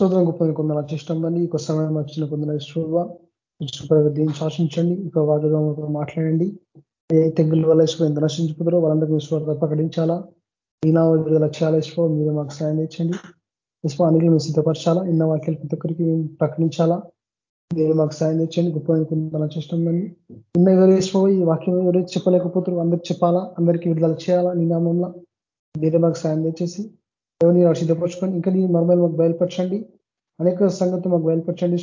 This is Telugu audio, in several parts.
శోధన గొప్పని కొందరు అదృష్టం కానీ సమయం వచ్చిన కొందరు శోభ దీన్ని శాసించండి? ఇక వాటిగా మాట్లాడండి. ఏ తెగుల వల్ల ఎంత నశించుకుంటారో వాళ్ళందరికీ విశ్వాస ప్రకటించాలా? ఈనా విడుదల లక్ష్యాలు ఇసుకో మీరు మాకు సాయం తెచ్చండి విశ్వ అన్ని మేము సిద్ధపరచాలా? ఇన్న వాక్యాలు ప్రతి ఒక్కరికి మేము ప్రకటించాలా? మీరు మాకు సాయం తెచ్చండి గొప్ప అనుకుంటున్న చేష్టం కానీ ఇన్న ఎవరు వేసుకో ఈ వాక్యం ఎవరైతే చెప్పలేకపోతారు అందరికి చెప్పాలా? అందరికీ విడుదల చేయాలా నీ నామంలో? మీరే మాకు సాయం తెచ్చేసి ఎవరిని సిద్ధపరచుకొని ఇంకా నీ మర్మాలు మాకు బయలుపరచండి. అనేక సంగతి మాకు బయలుపరచండి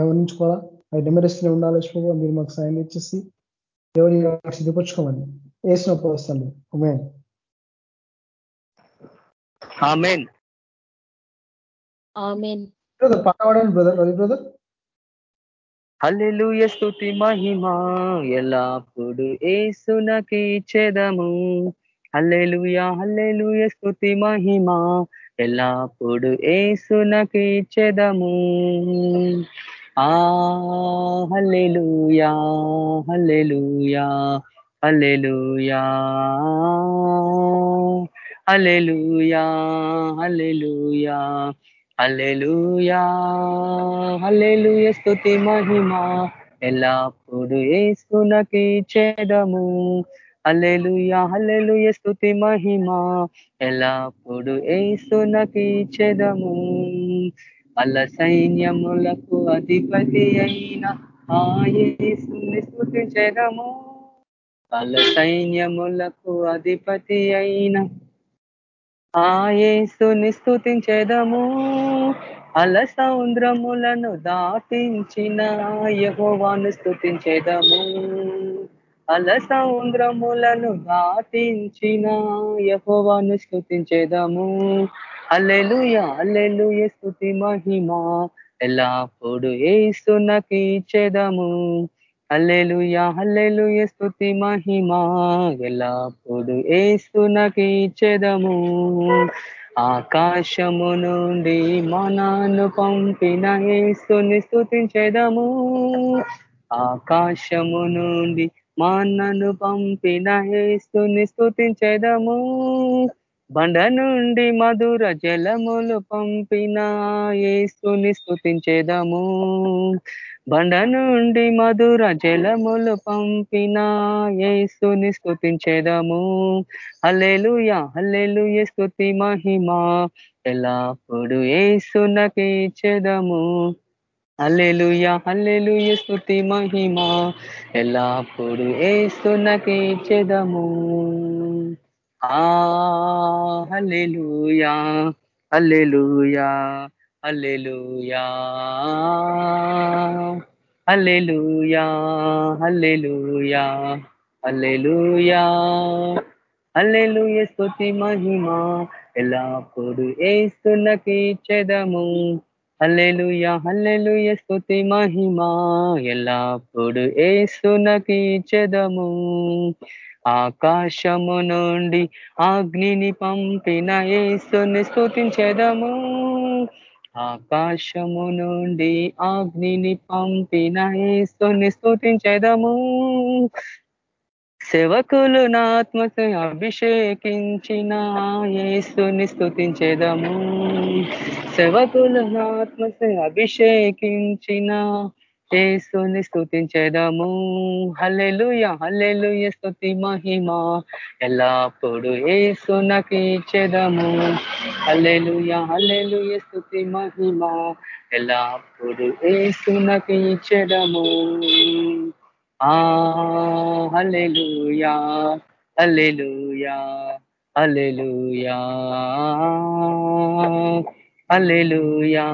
గమనించుకోవాలా? అవి నెమరిస్తూనే ఉండాలి మీరు మాకు సాయం తెచ్చేసి దేవుని సిద్ధపరచుకోమని వేసిన బ్రదర్ పాడవాడండి బ్రదర్. రవి బ్రదర్. హల్లెలూయ స్తుతి మహిమా. ఎల్లప్పుడు ఏసునకి చెదము హల్లెలూయ హల్లెలూయ స్థుతి మహిమా. ఎల్లప్పుడు ఏసునకి చెదము ఆ హల్లెలూయా హల్లెలూయా హల్లెలూయా. హల్లెలూయా హల్లెలూయా హల్లెలూయా. హల్లెలూయ స్థుతి మహిమ. ఎల్లప్పుడు ఏసునకి చెదము అల్లెలుయా అల్లెలుయ స్తుతి మహిమా. ఎల్లప్పుడు ఏసునకి చెదము. అల్ల సైన్యములకు అధిపతి అయిన ఆయేసుని స్థుతించదము అల్ల సైన్యములకు అధిపతి అయిన ఆయేసుని స్థుతించదము అల సౌంద్రములను దాటించిన యహోవాను స్థుతించేదము అల సముద్రములను దాటించిన యహోవాను స్థుతించేదము అల్లెలుయ అల్లెలు స్థుతి మహిమ. ఎల్లప్పుడు ఏసునకి ఇచ్చేదము. అల్లెలుయ అల్లెలు స్థుతి మహిమ. ఎల్లప్పుడు ఏసునకి ఇచ్చేదము. ఆకాశము నుండి మనాను పంపిన ఏసుని స్థుతించేదము ఆకాశము నుండి మాన్నను పంపిన హేస్తుని స్థుతించేదము బండ నుండి మధుర జలములు పంపిన ఏసుని స్థుతించేదము బండ నుండి మధుర జలములు పంపిన ఏసుని స్థుతించేదము హల్లెలుయ హల్లెలుయ స్థుతి మహిమ. ఎలాప్పుడు ఏసునకి ఇచ్చేదము. హల్లెలుయ అల్లెలుయ స్థుతి మహిమ. ఎల్లప్పుడు ఏస్తున్నకే చెదము ఆ hallelujah hallelujah hallelujah hallelujah hallelujah hallelujah స్థుతి మహిమా మహిమ. ఎల్లప్పుడు ఏస్తున్నకి చెదము హల్లెలుయ హల్లెలుయ స్తుతి మహిమా. ఎల్లప్పుడు ఏసునకి చెదము. ఆకాశము నుండి అగ్నిని పంపిన ఏసుని స్థుతించెదము ఆకాశము నుండి అగ్నిని పంపిన ఏసుని స్థుతించెదము సేవకులు నా అభిషేకించిన ఏసుని స్థుతించేదము సేవకులు నా అభిషేకించిన ఏసుని స్థుతించేదము హల్లెలుయ హల్లెలుయ స్థుతి మహిమ. ఎల్లప్పుడు ఏసునకి ఇచ్చేదము. హల్లెలుయ హల్లెలుయ స్థుతి మహిమ. ఎల్లప్పుడు ఏసునకి ఇచ్చేదము. Hallelujah hallelujah hallelujah hallelujah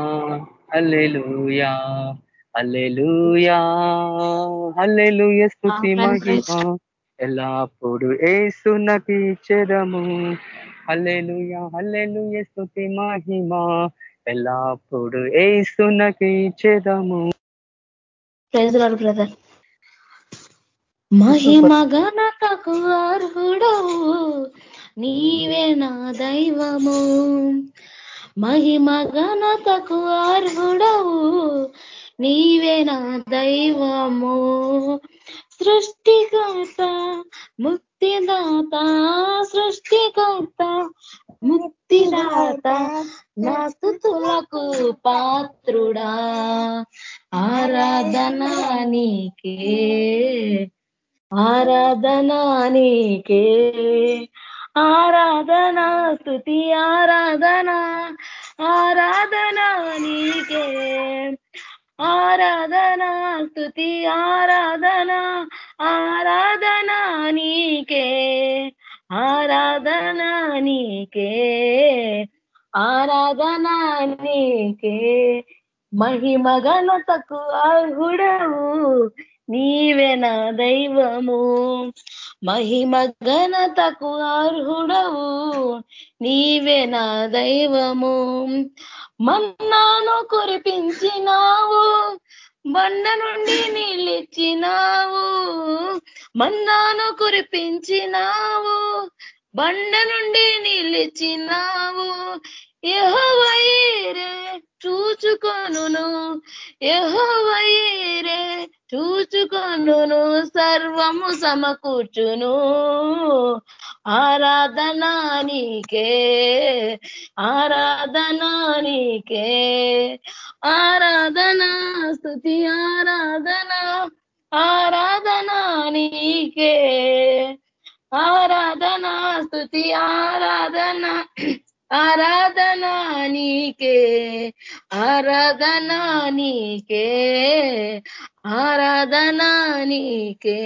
hallelujah hallelujah hallelujah స్తుతి మహిమ. ఎల్లప్పుడు ఏసునకి ఇచ్చేదము హల్లెలూయా హల్లెలూయ స్తుతి మహిమ. ఎల్లప్పుడు ఏసునకి ఇచ్చేదము బ్రదర్. మహిమ ఘనతకు అర్హుడవు నీవే నా దైవము. మహిమ ఘనతకు అర్హుడవు నీవే నా దైవము. సృష్టికర్త ముక్తిదాత సృష్టికర్త ముక్తిదాత నా స్థుతులకు పాత్రుడా. ఆరాధనా నీకే ఆరాధనా నీకే ఆరాధనా స్థుతి ఆరాధనా ఆరాధనా నీకే ఆరాధనా స్థుతి ఆరాధనా ఆరాధనా నీకే ఆరాధనా నీకే ఆరాధనా నీకే మహిమ ఘనతకు అర్హుడవు నీవే నా దైవము. మహిమ ఘనతకు అర్హుడవు. నీవే నా దైవము. మన్నాను కురిపించినావు. బండ నుండి నీళ్ళిచ్చినావు. మన్నాను కురిపించినావు. బండ నుండి నీళ్ళిచ్చినావు. యహోవైరే చూచుకొను యహోవైరే చూచుకొనును సర్వము సమకూర్చును. ఆరాధనా నీకే ఆరాధనా నీకే. ఆరాధనా స్థుతి ఆరాధనా ఆరాధనా నీకే. ఆరాధనా స్థుతి ఆరాధన ఆరాధనా నీకే ఆరాధనా నీకే ఆరాధనా నీకే.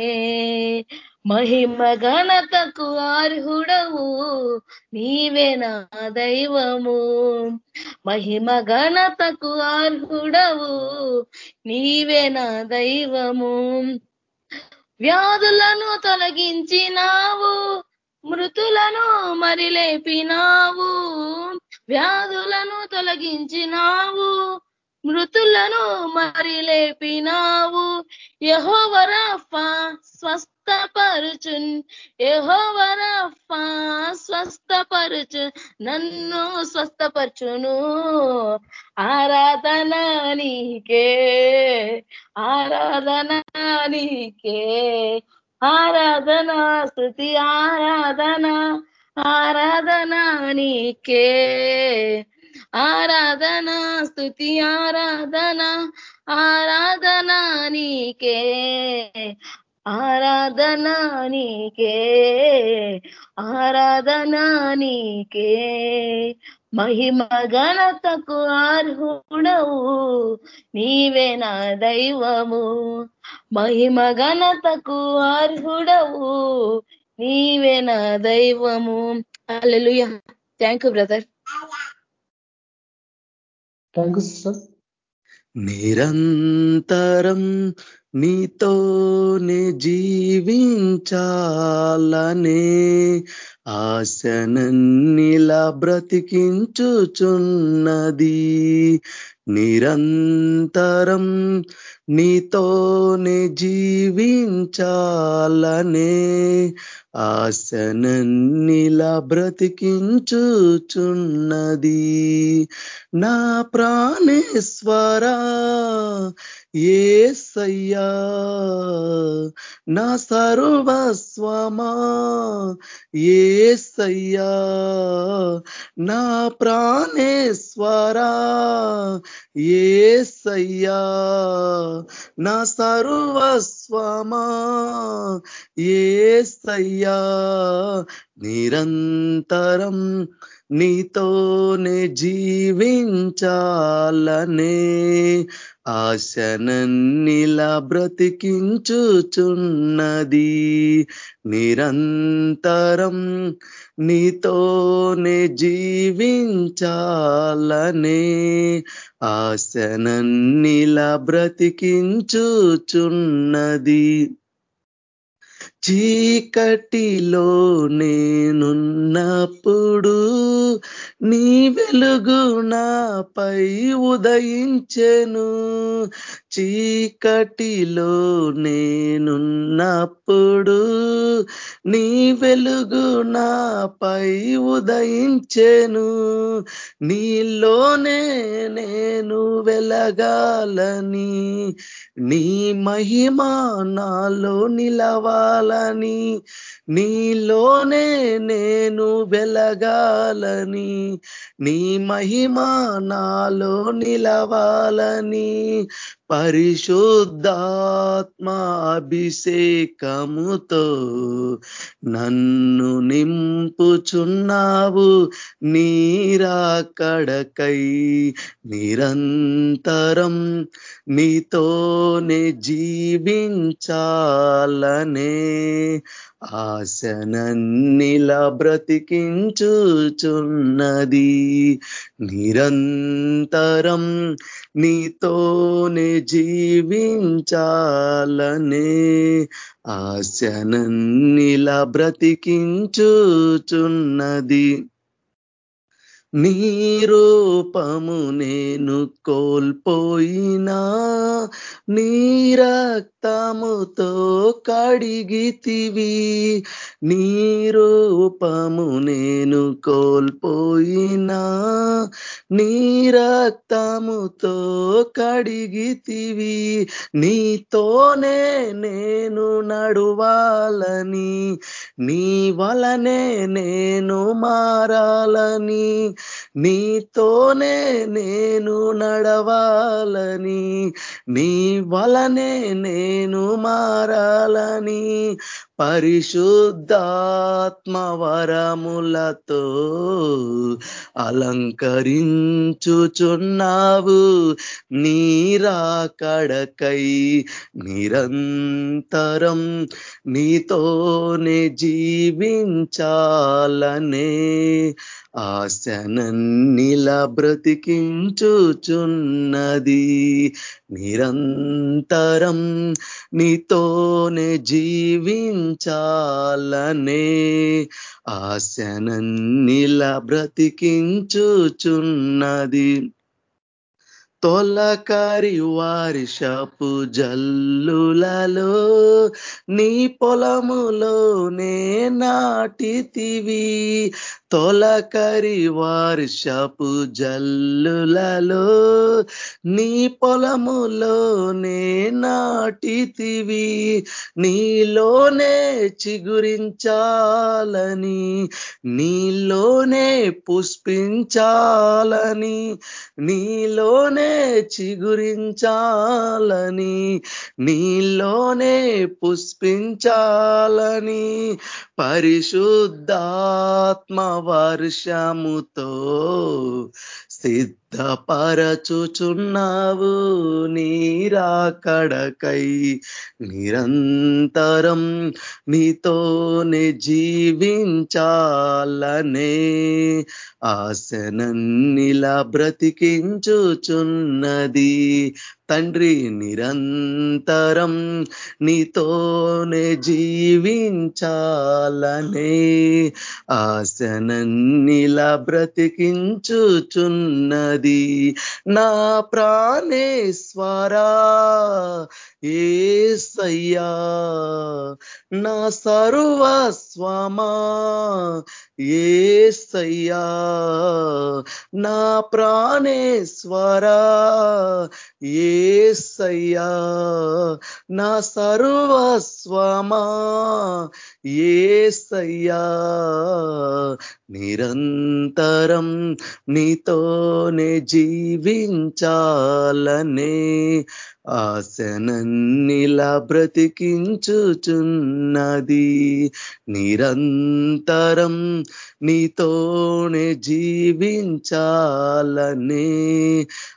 మహిమ ఘనతకు అర్హుడవు నీవే నా దైవము. మహిమ ఘనతకు అర్హుడవు నీవే నా దైవము. వ్యాధులను తొలగించినావు మృతులను మరి లేపినావు వ్యాధులను తొలగించినావు మృతులను మరి లేపినావు యహోవరఫ స్వస్థపరుచున్ యహోవరఫ స్వస్థపరుచు నన్ను స్వస్థపరచును. ఆరాధన నీకే ఆరాధన నీకే. ఆరాధన స్థుతి ఆరాధన ఆరాధన నీకే. ఆరాధన స్థుతి ఆరాధన ఆరాధన నీకే. ఆరాధన నీకే ఆరాధన నీకే. మహిమ ఘనతకు అర్హుడవు నీవే నా దైవము. మహిమ ఘనతకు అర్హుడవు నీవే నా దైవము. Hallelujah thank you brother. Thank you sir నిరంతరం నీతోనే జీవించాలనే ఆశనన్నిలా బ్రతికించుచున్నది. నిరంతరం నీతోనే జీవించాలనే ఆసనన్నిలా బ్రతికించుచున్నది. నా ప్రాణేశ్వరా ఏసయ్యా నా సర్వస్వమా ఏసయ్యా నా ప్రాణేశ్వరా ఏసయ్యా నా సర్వస్వమా? ఏసయ్యా నిరంతరం నీతోనే జీవించాలనే ఆశనన్నిలా బ్రతికించుచున్నది. నిరంతరం నీతోనే జీవించాలనే ఆశనన్నిలా బ్రతికించుచున్నది. చీకటిలో నేనున్నప్పుడు నీ వెలుగు నాపై ఉదయించెను. చీకటిలో నేనున్నప్పుడు నీ వెలుగు నాపై ఉదయించెను. నీలోనే నేను వెలగాలని నీ మహిమ నాలో నిలవాలని నీలోనే నేను వెలగాలని నీ మహిమా నాలో నిలవాలని పరిశుద్ధాత్మ అభిషేకముతో నన్ను నింపుచున్నావు నీరాకడకై నిరంతరం నీతోనే జీవించాలనే ఆశనన్నిలా బ్రతికించుచున్నది. నిరంతరం నీతోనే జీవించాలనే ఆశనన్నిలా బ్రతికించుచున్నది. నీ రూపము నేను కోల్పోయినా నీ రక్తముతో కడిగితివి. నీ రూపము నేను కోల్పోయినా నీ రక్తముతో కడిగితివి. నీతోనే నేను నడువాలని. నీ వలనే నేను మారాలని. నీతోనే నేను నడవాలని. నీ వలనే నేను మారాలని. పరిశుద్ధాత్మ వరములతో అలంకరించుచున్నావు. నీరాకడకై నిరంతరం నీతోనే జీవించాలనే ఆశనన్నిలా బ్రతికించుచున్నది. నిరంతరం నీతోనే జీవించాలనే ఆశనన్నిలా బ్రతికించుచున్నది. తొలకరి వర్షపు జల్లులలో నీ పొలములోనే నాటితివి. తొలకరి వర్షపు జల్లులలో నీ పొలములోనే నాటితివి నీలోనే చిగురించాలని నీలోనే పుష్పించాలని నీలోనే చిగురించాలని నీలోనే పుష్పించాలని. పరిశుద్ధాత్మ వర్షముతో సిద్ధపరచుచున్నావు నీరాకడకై నిరంతరం నీతోనే జీవించాలనే ఆశనన్నిలా బ్రతికించుచున్నది. తండ్రి నిరంతరం నీతోనే జీవించాలనే ఆశనన్నిలా బ్రతికించుచున్నది. ఉన్నది. నా ప్రాణేశ్వరా ఏసయ్యా. నా సర్వస్వమా ఏసయ్యా. నా ప్రాణేశ్వరా ఏసయ్యా. నా సర్వస్వమా ఏసయ్యా. నిరంతరం నీతోనే జీవించాలనే ఆశనన్నిలా బ్రతికించుచున్నది. నిరంతరం నీతోనే జీవించాలనే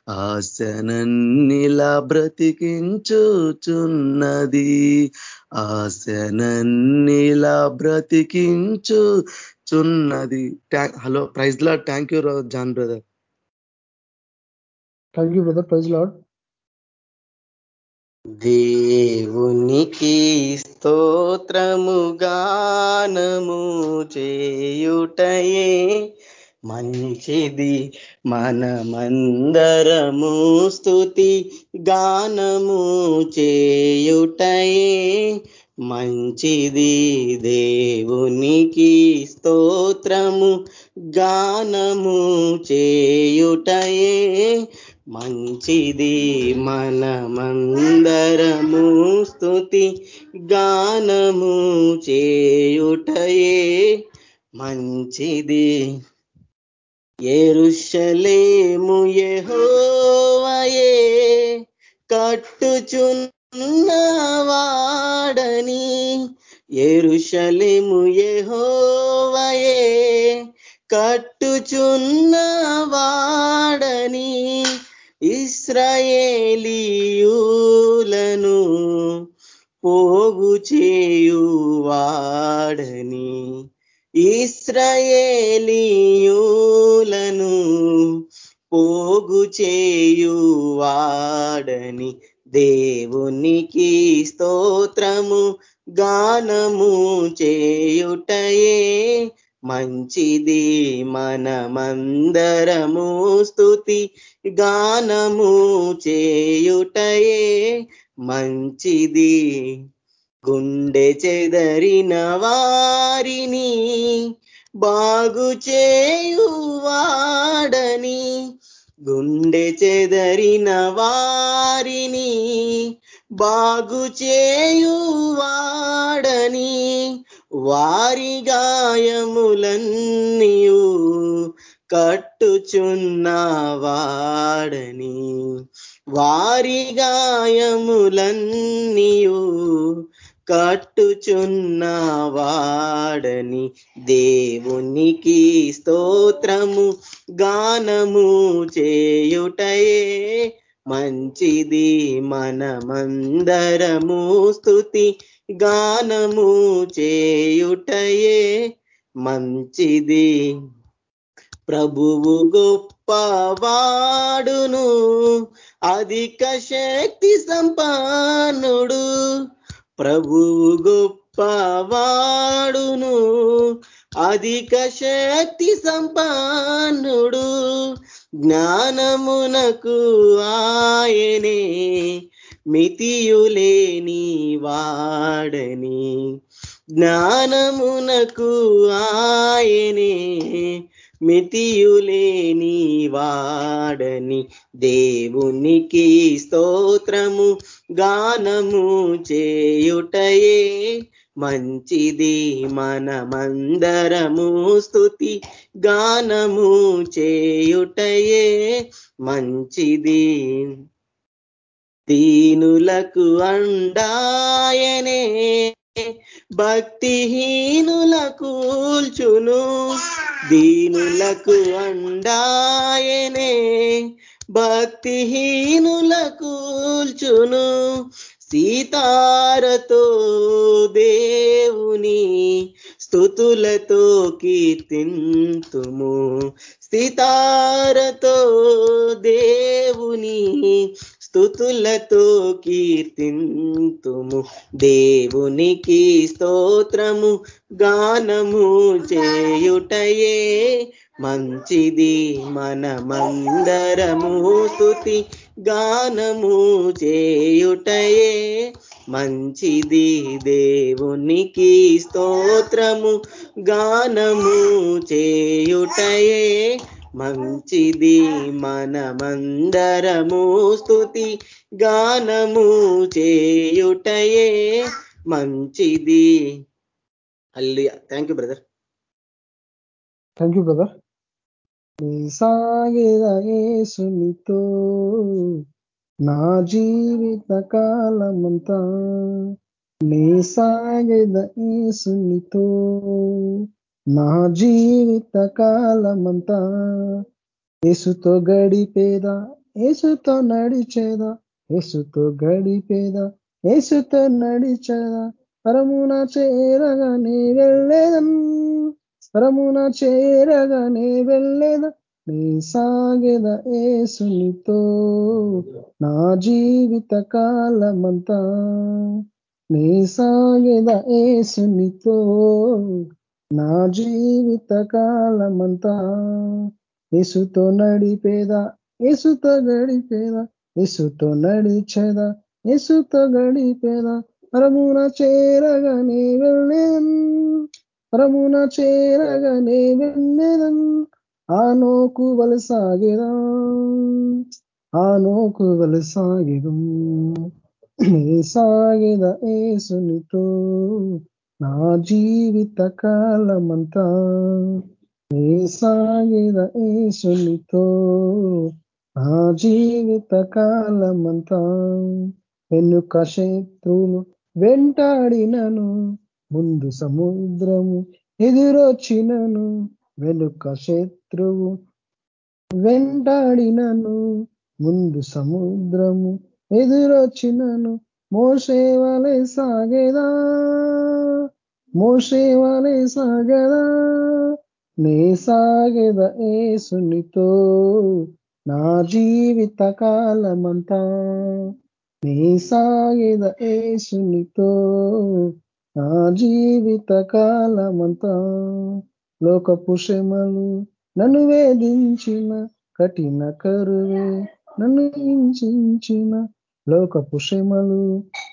ఆశనన్నిలా బ్రతికించుచున్నది. ఆశనన్నిలా బ్రతికించుచున్నది. Hello praise Lord thank you John brother. Thank you brother praise Lord దేవునికి స్తోత్రము గానము చేయుటయే మంచిది. మనమందరము స్థుతి గానము చేయుటయే మంచిది. దేవునికి స్తోత్రము గానము చేయుటయే మంచిది మనమందరము స్తుతి గానము చేయుటయే మంచిది. ఎరుషలేము యెహోవయే కట్టుచున్నవాడని ఎరుషలేము యెహోవయే కట్టుచున్నవాడని ఇస్రాయేలీయులను పోగు చేయువాడని ఇస్రాయేలీయులను పోగు చేయువాడని దేవునికి స్తోత్రము గానము చేయుటయే మంచిది మనమందరము స్తుతి గానము చేయుటయే మంచిది. గుండె చెదరిన వారిని బాగు చేయువాడని గుండె చెదరిన వారిని బాగు చేయువాడని వారి గాయములన్నీయు కట్టుచున్నవాడని. వారి గాయములన్నీయు కట్టుచున్నవాడని. దేవునికి స్తోత్రము గానము చేయుటయే మంచిది. మనమందరము స్తుతి గానము చేయుటయే మంచిది. ప్రభువు గొప్పవాడును అధిక శక్తి సంపానుడు ప్రభువు గొప్పవాడును అధిక శక్తి సంపానుడు జ్ఞానమునకు ఆయనే మితియులేని వాడని జ్ఞానమునకు ఆయనే. మితియులేని వాడని దేవునికి స్తోత్రము గానము చేయుటయే మంచిది. మనమందరము స్థుతి గానము చేయుటయే మంచిది. దీనులకు అండాయనే భక్తిహీనులకు కూల్చును. దీనులకు అండాయనే భక్తిహీనులకు కూల్చును. సీతారతో దేవుని స్థుతులతో కీర్తింతుము. సీతారతో దేవుని స్థుతులతో కీర్తింతుము. దేవునికి స్తోత్రము గానము చేయుటయే మంచిది. మనమందరము స్థుతి గానము చేయుటయే మంచిది. దేవునికి స్తోత్రము గానము చేయుటయే మంచిది మనమందరము స్థుతి గానము చేయుటయే మంచిది. అల్లి thank you brother thank you brother సాగేదయేసునితో నా జీవిత కాలమంతా నీ సాగేద ఏసునితో నా జీవిత కాలమంతా ఏసుతో గడిపేదా? ఏసుతో నడిచేదా? ఏసుతో గడిపేదా? ఏసుతో నడిచేదా? పరమున చేరగానే వెళ్ళేదన్ పరమున చేరగానే వెళ్ళేదా? నీ సాగేద ఏసునితో నా జీవిత కాలమంతా నీ సాగేద ఏసునితో నా జీవిత కాలమంతా ఇసుతో నడిపేదా? ఇసుతో గడిపేదా? ఇసుతో నడిచేదా? ఇసుతో గడిపేదా? పరమున చేరగానే వెళ్ళేదం పరమున చేరగానే వెళ్ళేదం ఆ ఆనోకు వలసాగేదా. ఆ వల సాగిదు ఏ సాగిద ఏసునితో నా జీవిత కాలమంతా నీ సాగిద ఏసునితో నా జీవిత కాలమంతా వెనుక శత్రువులు వెంటాడినను ముందు సముద్రము ఎదురొచ్చినను వెనుక శత్రువు వెంటాడినను ముందు సముద్రము ఎదురొచ్చినను మోసేవలే సాగేదా? మోసేవలే సాగదా? నే సాగేద ఏసునితో నా జీవిత కాలమంతా. నీ సాగేద ఏసునితో నా జీవిత కాలమంతా. లోకపు శ్రమలు నన్ను వేధించిన కఠిన కరువే నన్ను హింసించిన లోక పుషమలు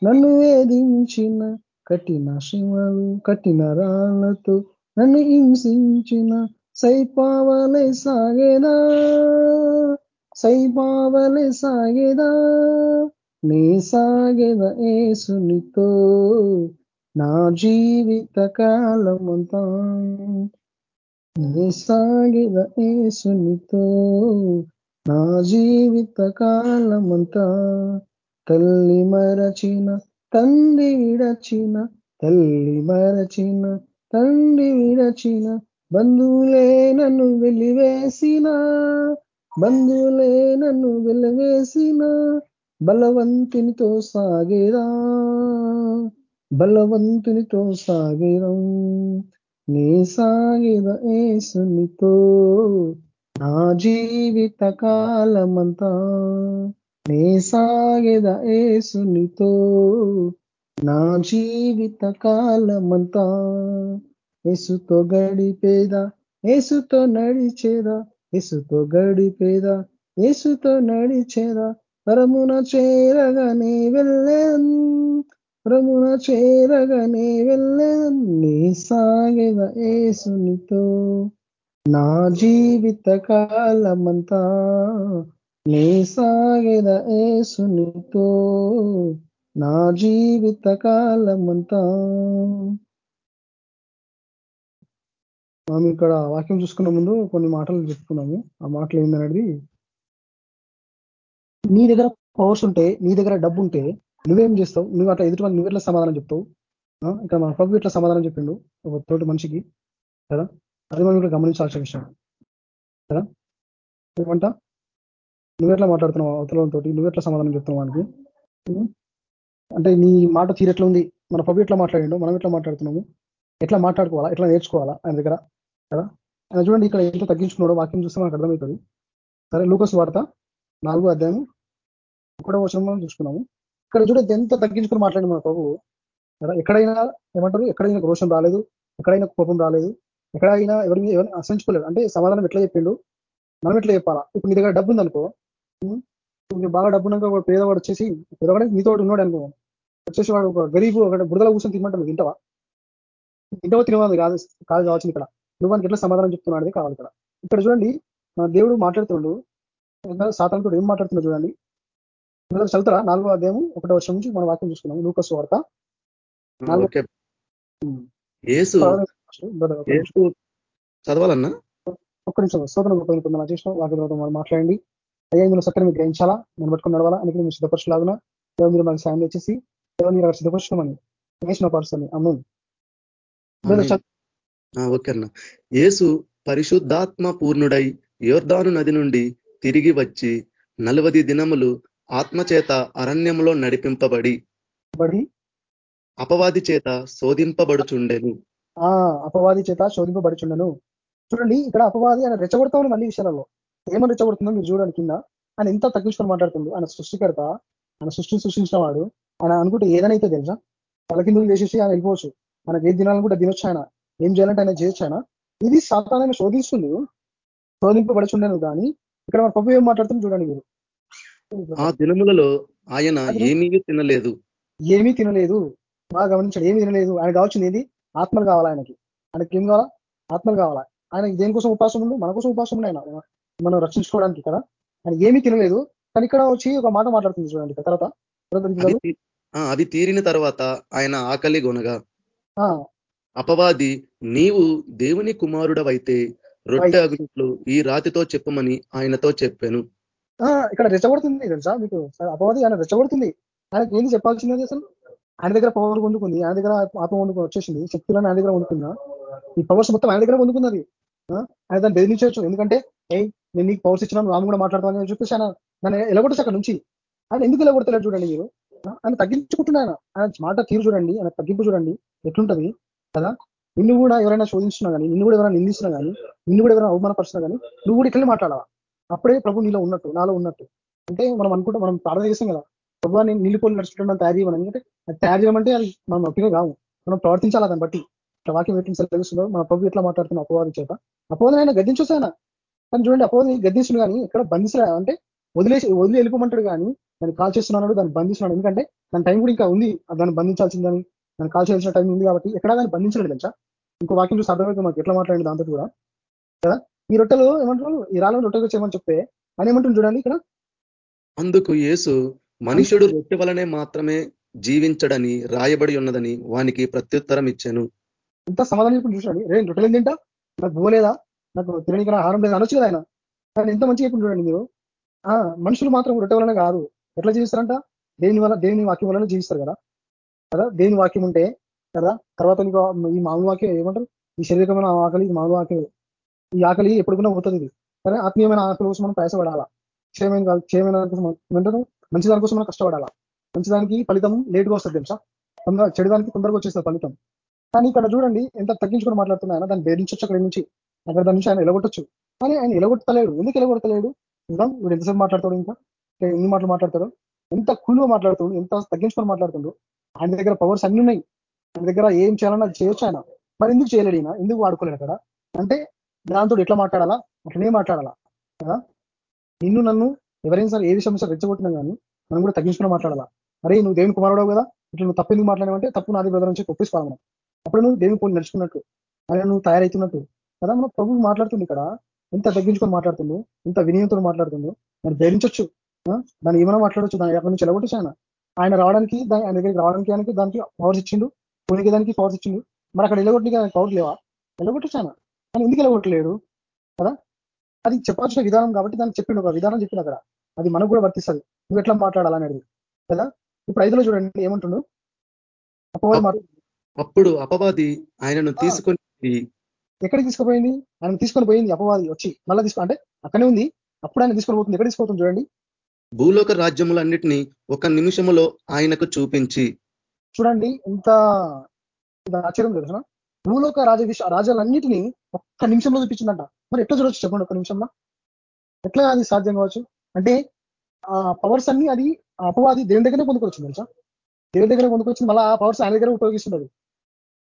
నన్ను వేధించిన కఠిన శిమలు కఠిన రాళ్ళతో నన్ను హింసించిన సైపావలే సాగేదా సైపావలే సాగేదా నీ సాగేద ఏసునితో నా జీవిత కాలమంతా. నీ ఏ ఏసునితో నా జీవిత కాలమంతా. తల్లి మరచిన తండ్రి విడచిన తల్లి మరచిన తండ్రి విడచిన బంధువులే నన్ను వెలివేసిన బంధువులే నన్ను వెలివేసిన బలవంతునితో సాగిరా బలవంతునితో సాగిరం నీ సాగిర ఏసునితో నా జీవిత కాలమంతా నే సాగిద ఏసునితో నా జీవిత కాలమంతా ఏసుతో గడిపేదా? ఏసుతో నడిచేదా? ఏసుతో గడిపేదా? ఏసుతో నడిచేదా? పరమున చేరగానే వెళ్ళాం పరమున చేరగానే వెళ్ళాం నీ సాగేద ఏసునితో నా జీవిత కాలమంతా నీ సాగేద ఏసునితో నా జీవిత కాలమంతా మనం ఇక్కడ వాక్యం చూసుకున్న ముందు కొన్ని మాటలు చెప్పుకున్నాము. ఆ మాటలు ఏందనేది? నీ దగ్గర పవర్స్ ఉంటే నీ దగ్గర డబ్బు ఉంటే నువ్వేం చేస్తావు? నువ్వు అట్లా ఎదుటి నువ్వు ఎట్లా సమాధానం చెప్తావు? ఇక్కడ మన ప్రభు ఇట్లా సమాధానం చెప్పిండు? ఒక తోటి మనిషికి. కదా? అది మనం ఇక్కడ గమనించాల్సిన విషయం. కదా? ఏమంట? నువ్వెట్లా మాట్లాడుతున్నావు అవతలంతో నువ్వెట్లా సమాధానం చెప్తున్నావు వానికి? అంటే నీ మాట తీరెట్లా ఉంది? మన ప్రభు ఎట్లా మాట్లాడిండో మనం ఎట్లా మాట్లాడుతున్నాము? ఎట్లా మాట్లాడుకోవాలా? ఎట్లా నేర్చుకోవాలా ఆయన దగ్గర? కదా? ఆయన చూడండి ఇక్కడ ఎంత తగ్గించుకున్నాడో వాక్యం చూస్తే మనకు అర్థమవుతుంది. సరే లూకస్ వార్త నాలుగో అధ్యాయం ఒకటో వచనం చూసుకున్నాము ఇక్కడ చూడండి ఎంత తగ్గించుకుని మాట్లాడి మన ప్రభు. కదా? ఎక్కడైనా ఏమంటారు? ఎక్కడైనా రోషం రాలేదు ఎక్కడైనా కోపం రాలేదు ఎక్కడైనా ఎవరిని ఎవరిని అసహించుకోలేదు. అంటే సమాధానం ఎట్లా చెప్పిండు? మనం ఎట్లా చెప్పాలా? ఇప్పుడు నీ దగ్గర డబ్బు ఉందనుకో బాగా డబ్బు ఉన్నాక పేదవాడు వచ్చేసి పేదవాడే నీతో ఉన్నాడు అనుకో వచ్చేసి వాడు ఒక గరీబు ఒక బురదల కూర్చొని తినమంటాడు తింటవా తింటవో తినవాలి కాదు కాదు కావచ్చు ఇక్కడ నువ్వు ఎట్లా సమాధానం చెప్తున్నాడు కావాలి ఇక్కడ ఇక్కడ చూడండి మన దేవుడు మాట్లాడుతుండు సాతానికి ఏం మాట్లాడుతున్నాడు చూడండి చదువుతారా నాలుగో అధ్యాయం ఒకటో వర్షం నుంచి మనం వాక్యం చూసుకున్నాం లూకస్ వార్త చదవాలన్నా ఒక్క నిమిషం శోధన చేసిన వాక్య మనం మాట్లాడండి అయ్యా ఇందులో సత్యం మీకు గ్రహించాలా? నేను పట్టుకుని నడవాలా? అందుకే మీరు సిద్ధపరచలాగునా? మీరు మనకి సాయం వచ్చేసి మీరు అక్కడ సిద్ధపరచమని వేసిన పరుస్తుంది అమ్మ ఓకే అన్న. యేసు పరిశుద్ధాత్మ పూర్ణుడై యోర్ధాను నది నుండి తిరిగి వచ్చి నలవది దినములు ఆత్మచేత అరణ్యంలో నడిపింపబడి అపవాది చేత శోధింపబడుచుండెను. ఆ అపవాది చేత శోధింపబడుచుండెను. చూడండి ఇక్కడ అపవాది ఆయన రెచ్చగొడతా మళ్ళీ విషయాలలో. ఏమని రెచ్చగొడుతుందో మీరు చూడండి కింద. ఆయన ఎంత తగ్గించుకొని మాట్లాడుతుంది ఆయన సృష్టికర్త ఆయన సృష్టి సృష్టించిన వాడు. ఆయన అనుకుంటే ఏదైతే తెలుసా? తలకిందులు చేసేసి ఆయన వెళ్ళిపోవచ్చు. మనకి ఏ దినాలను కూడా దినొచ్చు ఆయన. ఏం చేయాలంటే ఆయన చేయొచ్చు ఆయన. ఇది సాతాన్ని శోధిస్తుంది శోధింపబడుచుండేను కానీ ఇక్కడ మన ప్రభు ఏం మాట్లాడుతుంది చూడండి మీరు. ఆ దినములలో ఆయన ఏమీ తినలేదు. ఏమీ తినలేదు. బాగా గమనించాడు. ఏమీ తినలేదు. ఆయన కావాల్సింది ఏది? ఆత్మలు కావాలా ఆయనకి? ఆయనకి ఏం కావాలా? ఆత్మలు కావాలా? ఆయన దేనికోసం ఉపాసం ఉండు? మన కోసం ఉపాసం ఉండు ఆయన. మనం రక్షించుకోవడానికి కదా? ఆయన ఏమీ తినలేదు కానీ ఇక్కడ వచ్చి ఒక మాట మాట్లాడుతుంది చూడండి ఇక్కడ. తర్వాత అది తీరిన తర్వాత ఆయన ఆకలి గొనగా ఆ, అపవాది నీవు దేవుని కుమారుడవైతే రొట్టె అగునట్లు ఈ రాతితో చెప్పమని ఆయనతో చెప్పాను. ఆ, ఇక్కడ రెచ్చగొడుతుంది తెలుసా మీకు? అపవాది ఆయన రెచ్చగొడుతుంది. ఆయనకి ఏంది చెప్పాల్సింది అసలు? ఆయన దగ్గర పవర్ పొందుకుంది ఆయన దగ్గర ఆత్మ వండుకు వచ్చేసింది శక్తులను ఆయన దగ్గర వండుకుందా? ఈ పవర్స్ మొత్తం ఆయన దగ్గర వండుకున్నది. ఆ, ఆయన దాన్ని బెదిరించవచ్చు. ఎందుకంటే ఏ నేను నీకు పవర్స్ ఇచ్చినాను రాము కూడా మాట్లాడతాను అని చెప్పేసి ఆయన నన్ను ఎలగొట్టేసి అక్కడ నుంచి ఆయన ఎందుకు ఎలగొడతలేడు చూడండి మీరు? ఆయన తగ్గించుకుంటున్నా ఆయన. ఆయన మాట తీరు చూడండి ఆయన తగ్గింపు చూడండి ఎట్లుంటది? కదా? నిన్ను కూడా ఎవరైనా శోధించినా కానీ నిన్ను కూడా ఎవరైనా నిందిస్తున్నా కానీ నిన్ను కూడా ఎవరైనా అవమానపరిచినా కానీ నువ్వు కూడా ఇట్లనే మాట్లాడవా అప్పుడే ప్రభు నీలో ఉన్నట్టు నాలో ఉన్నట్టు. అంటే మనం అనుకుంటాం మనం ప్రార్థన చేస్తాం కదా. ప్రభు నేను నీళ్ళు పోలి తయారు చేయమని ఎందుకంటే అది తయారు చేయమంటే అది మనం ఒప్పిగా కావు మనం ప్రవర్తించాలి దాన్ని బట్టి? ఇట్లా వాక్యం ఎట్లా సెలవిస్తుందో మన ప్రభు ఎట్లా మాట్లాడుతున్న అపవాది చేత? అపవాదం ఆయన గద్దించొస్తాయన కానీ చూడండి అపవాది గద్దించుడు కానీ ఎక్కడ బంధించరా అంటే వదిలేసి వదిలి వెళ్ళిపోమంటాడు కానీ దాన్ని కాల్ చేస్తున్నాడు దాన్ని బంధిస్తున్నాడు. ఎందుకంటే దాని టైం కూడా ఇంకా ఉంది. దాన్ని బంధించాల్సిందని దాన్ని కాల్ చేయాల్సిన టైం ఉంది కాబట్టి ఎక్కడ దాన్ని బంధించలేదు తెలుసా? ఇంకో వాక్యం చూసి అర్థమైతే మనకి ఎట్లా మాట్లాడింది దాంతో కూడా. కదా? ఈ రొట్టెలు ఏమంటారు? ఈ రాళ్ళను రొట్టెగా చేయమని చెప్తే ఆయన ఏమంటుంది చూడండి ఇక్కడ. అందుకు యేసు మనుషుడు రొట్టె వలనే మాత్రమే జీవించడని రాయబడి ఉన్నదని వానికి ప్రత్యుత్తరం ఇచ్చాను. ఇంత సమాధానం ఇప్పుడు చూడండి. రే రొట్టెలు తింటా? నాకు పోలేదా నాకు తినడానికి ఆహారం లేదు. అనొచ్చు కదా ఆయన. కానీ ఎంత మంచిగా ఇప్పుడు చూడండి మీరు. ఆ మనుషులు మాత్రం రొట్టె వలన కాదు. ఎట్లా జీవిస్తారంట? దేని వల్ల దేవుని వాక్యం వలన జీవిస్తారు కదా? కదా? దేని వాక్యం ఉంటే కదా? తర్వాత నీకు ఈ మామూలు వాక్యం ఏమంటారు? ఈ శరీరమైన ఆకలి ఈ మామూలు ఆకలి. ఈ ఆకలి ఎప్పుడుకున్నా పోతుంది ఇది. కానీ ఆత్మీయమైన ఆకలి కోసం మనం ప్రయాసపడాలా? క్షేమైన కాదు క్షేమైన దానికోసం మనం ఏమంటారు? మంచి దానికోసం మనం కష్టపడాలా? మంచిదానికి ఫలితం లేటుగా వస్తుంది తెలుసా? తొందర చెడుదానికి తొందరగా వచ్చేస్తుంది ఫలితం. కానీ ఇక్కడ చూడండి ఎంత తగ్గించుకొని మాట్లాడుతున్నాయన దాన్ని బేరించొచ్చు అక్కడ నుంచి. అక్కడ దాని నుంచి ఆయన ఎలగొట్టచ్చు. కానీ ఆయన ఎలగొట్టలేడు. ఎందుకు ఎలగొట్టలేడు? ఇంకా వీడు ఎంతసేపు మాట్లాడతాడు ఇంకా? ఎన్ని మాటలు మాట్లాడతాడు? ఎంత కూల్గా మాట్లాడుతుండు? ఎంత తగ్గించుకొని మాట్లాడుతుండు? ఆయన దగ్గర పవర్స్ అన్ని ఉన్నాయి. ఆయన దగ్గర ఏం చేయాలన్నా చేయొచ్చు ఆయన. మరి ఎందుకు చేయలేడు ఈయన? ఎందుకు వాడుకోలేడు అక్కడ? అంటే దాంతో ఎట్లా మాట్లాడాలా? అట్లనే మాట్లాడాలా? కదా? నిన్ను నన్ను ఎవరైనా సరే ఏ విషయం సరే రెచ్చగొట్టినా కానీ మనం కూడా తగ్గించుకుని మాట్లాడాలా? అరే నువ్వు దేవుని కుమారుడు కదా. ఇట్లా నువ్వు తప్పు ఎందుకు మాట్లాడావంటే తప్పు నాది బ్రదర్ నుంచి ఒప్పించుకోవాలి మనం. అప్పుడు నువ్వు దేవుని పోయి నడుచుకున్నట్టు. అరే నువ్వు తయారవుతున్నట్టు కదా మనం ప్రభు మాట్లాడుతుంది ఇక్కడ. ఎంత తగ్గించుకొని మాట్లాడుతుండు. ఎంత వినయంతో మాట్లాడుతుండు. దాన్ని ధరించొచ్చు దాన్ని ఏమైనా మాట్లాడొచ్చు. దాని అక్కడి నుంచి ఎలగొట్టచ్చు ఆయన. ఆయన రావడానికి దాని ఆయన దగ్గరికి రావడానికి ఆయనకి దానికి పవర్స్ ఇచ్చిండు. కొనికి దానికి పవర్స్ ఇచ్చిండు. మరి అక్కడ ఎలగొట్టడానికి ఆయన పవర్ లేవా? ఎలగొట్టచ్చు ఆయన. కానీ ఎందుకు ఎలగొట్టలేడు కదా? అది చెప్పాల్సిన విధానం కాబట్టి దాన్ని చెప్పిండు. ఒక విధానం చెప్పిండు అక్కడ. అది మనకు కూడా వర్తిస్తుంది. నువ్వు ఎట్లా మాట్లాడాలనేది కదా? ఇప్పుడు ఐదులో చూడండి. ఏమంటుండు? అపవాది అప్పుడు అపవాది ఆయనను తీసుకొని ఎక్కడికి తీసుకుపోయింది? ఆయన తీసుకొని పోయింది అపవాది వచ్చి మళ్ళీ తీసుకో అంటే అక్కడే ఉంది. అప్పుడు ఆయన తీసుకొని పోతుంది. ఎక్కడ తీసుకుపోతుంది చూడండి. భూలోక రాజ్యములన్నిటినీ ఒక నిమిషములో ఆయనకు చూపించి. చూడండి ఎంత ఇది ఆశ్చర్యం తెలుసిన భూలోక రాజ రాజ్యాలన్నిటినీ ఒక్క నిమిషంలో చూపించిందంట. మరి ఎట్లా చూడొచ్చు చెప్పండి ఒక్క నిమిషంలో? ఎట్లా అది సాధ్యం కావచ్చు? అంటే ఆ పవర్స్ అన్ని అది అపవాది దేవుని దగ్గరే పొందుకొచ్చింది తెలుసా? దేవుని దగ్గర పొందుకొచ్చింది? మళ్ళీ ఆ పవర్స్ ఆయన దగ్గర ఉపయోగిస్తున్నది.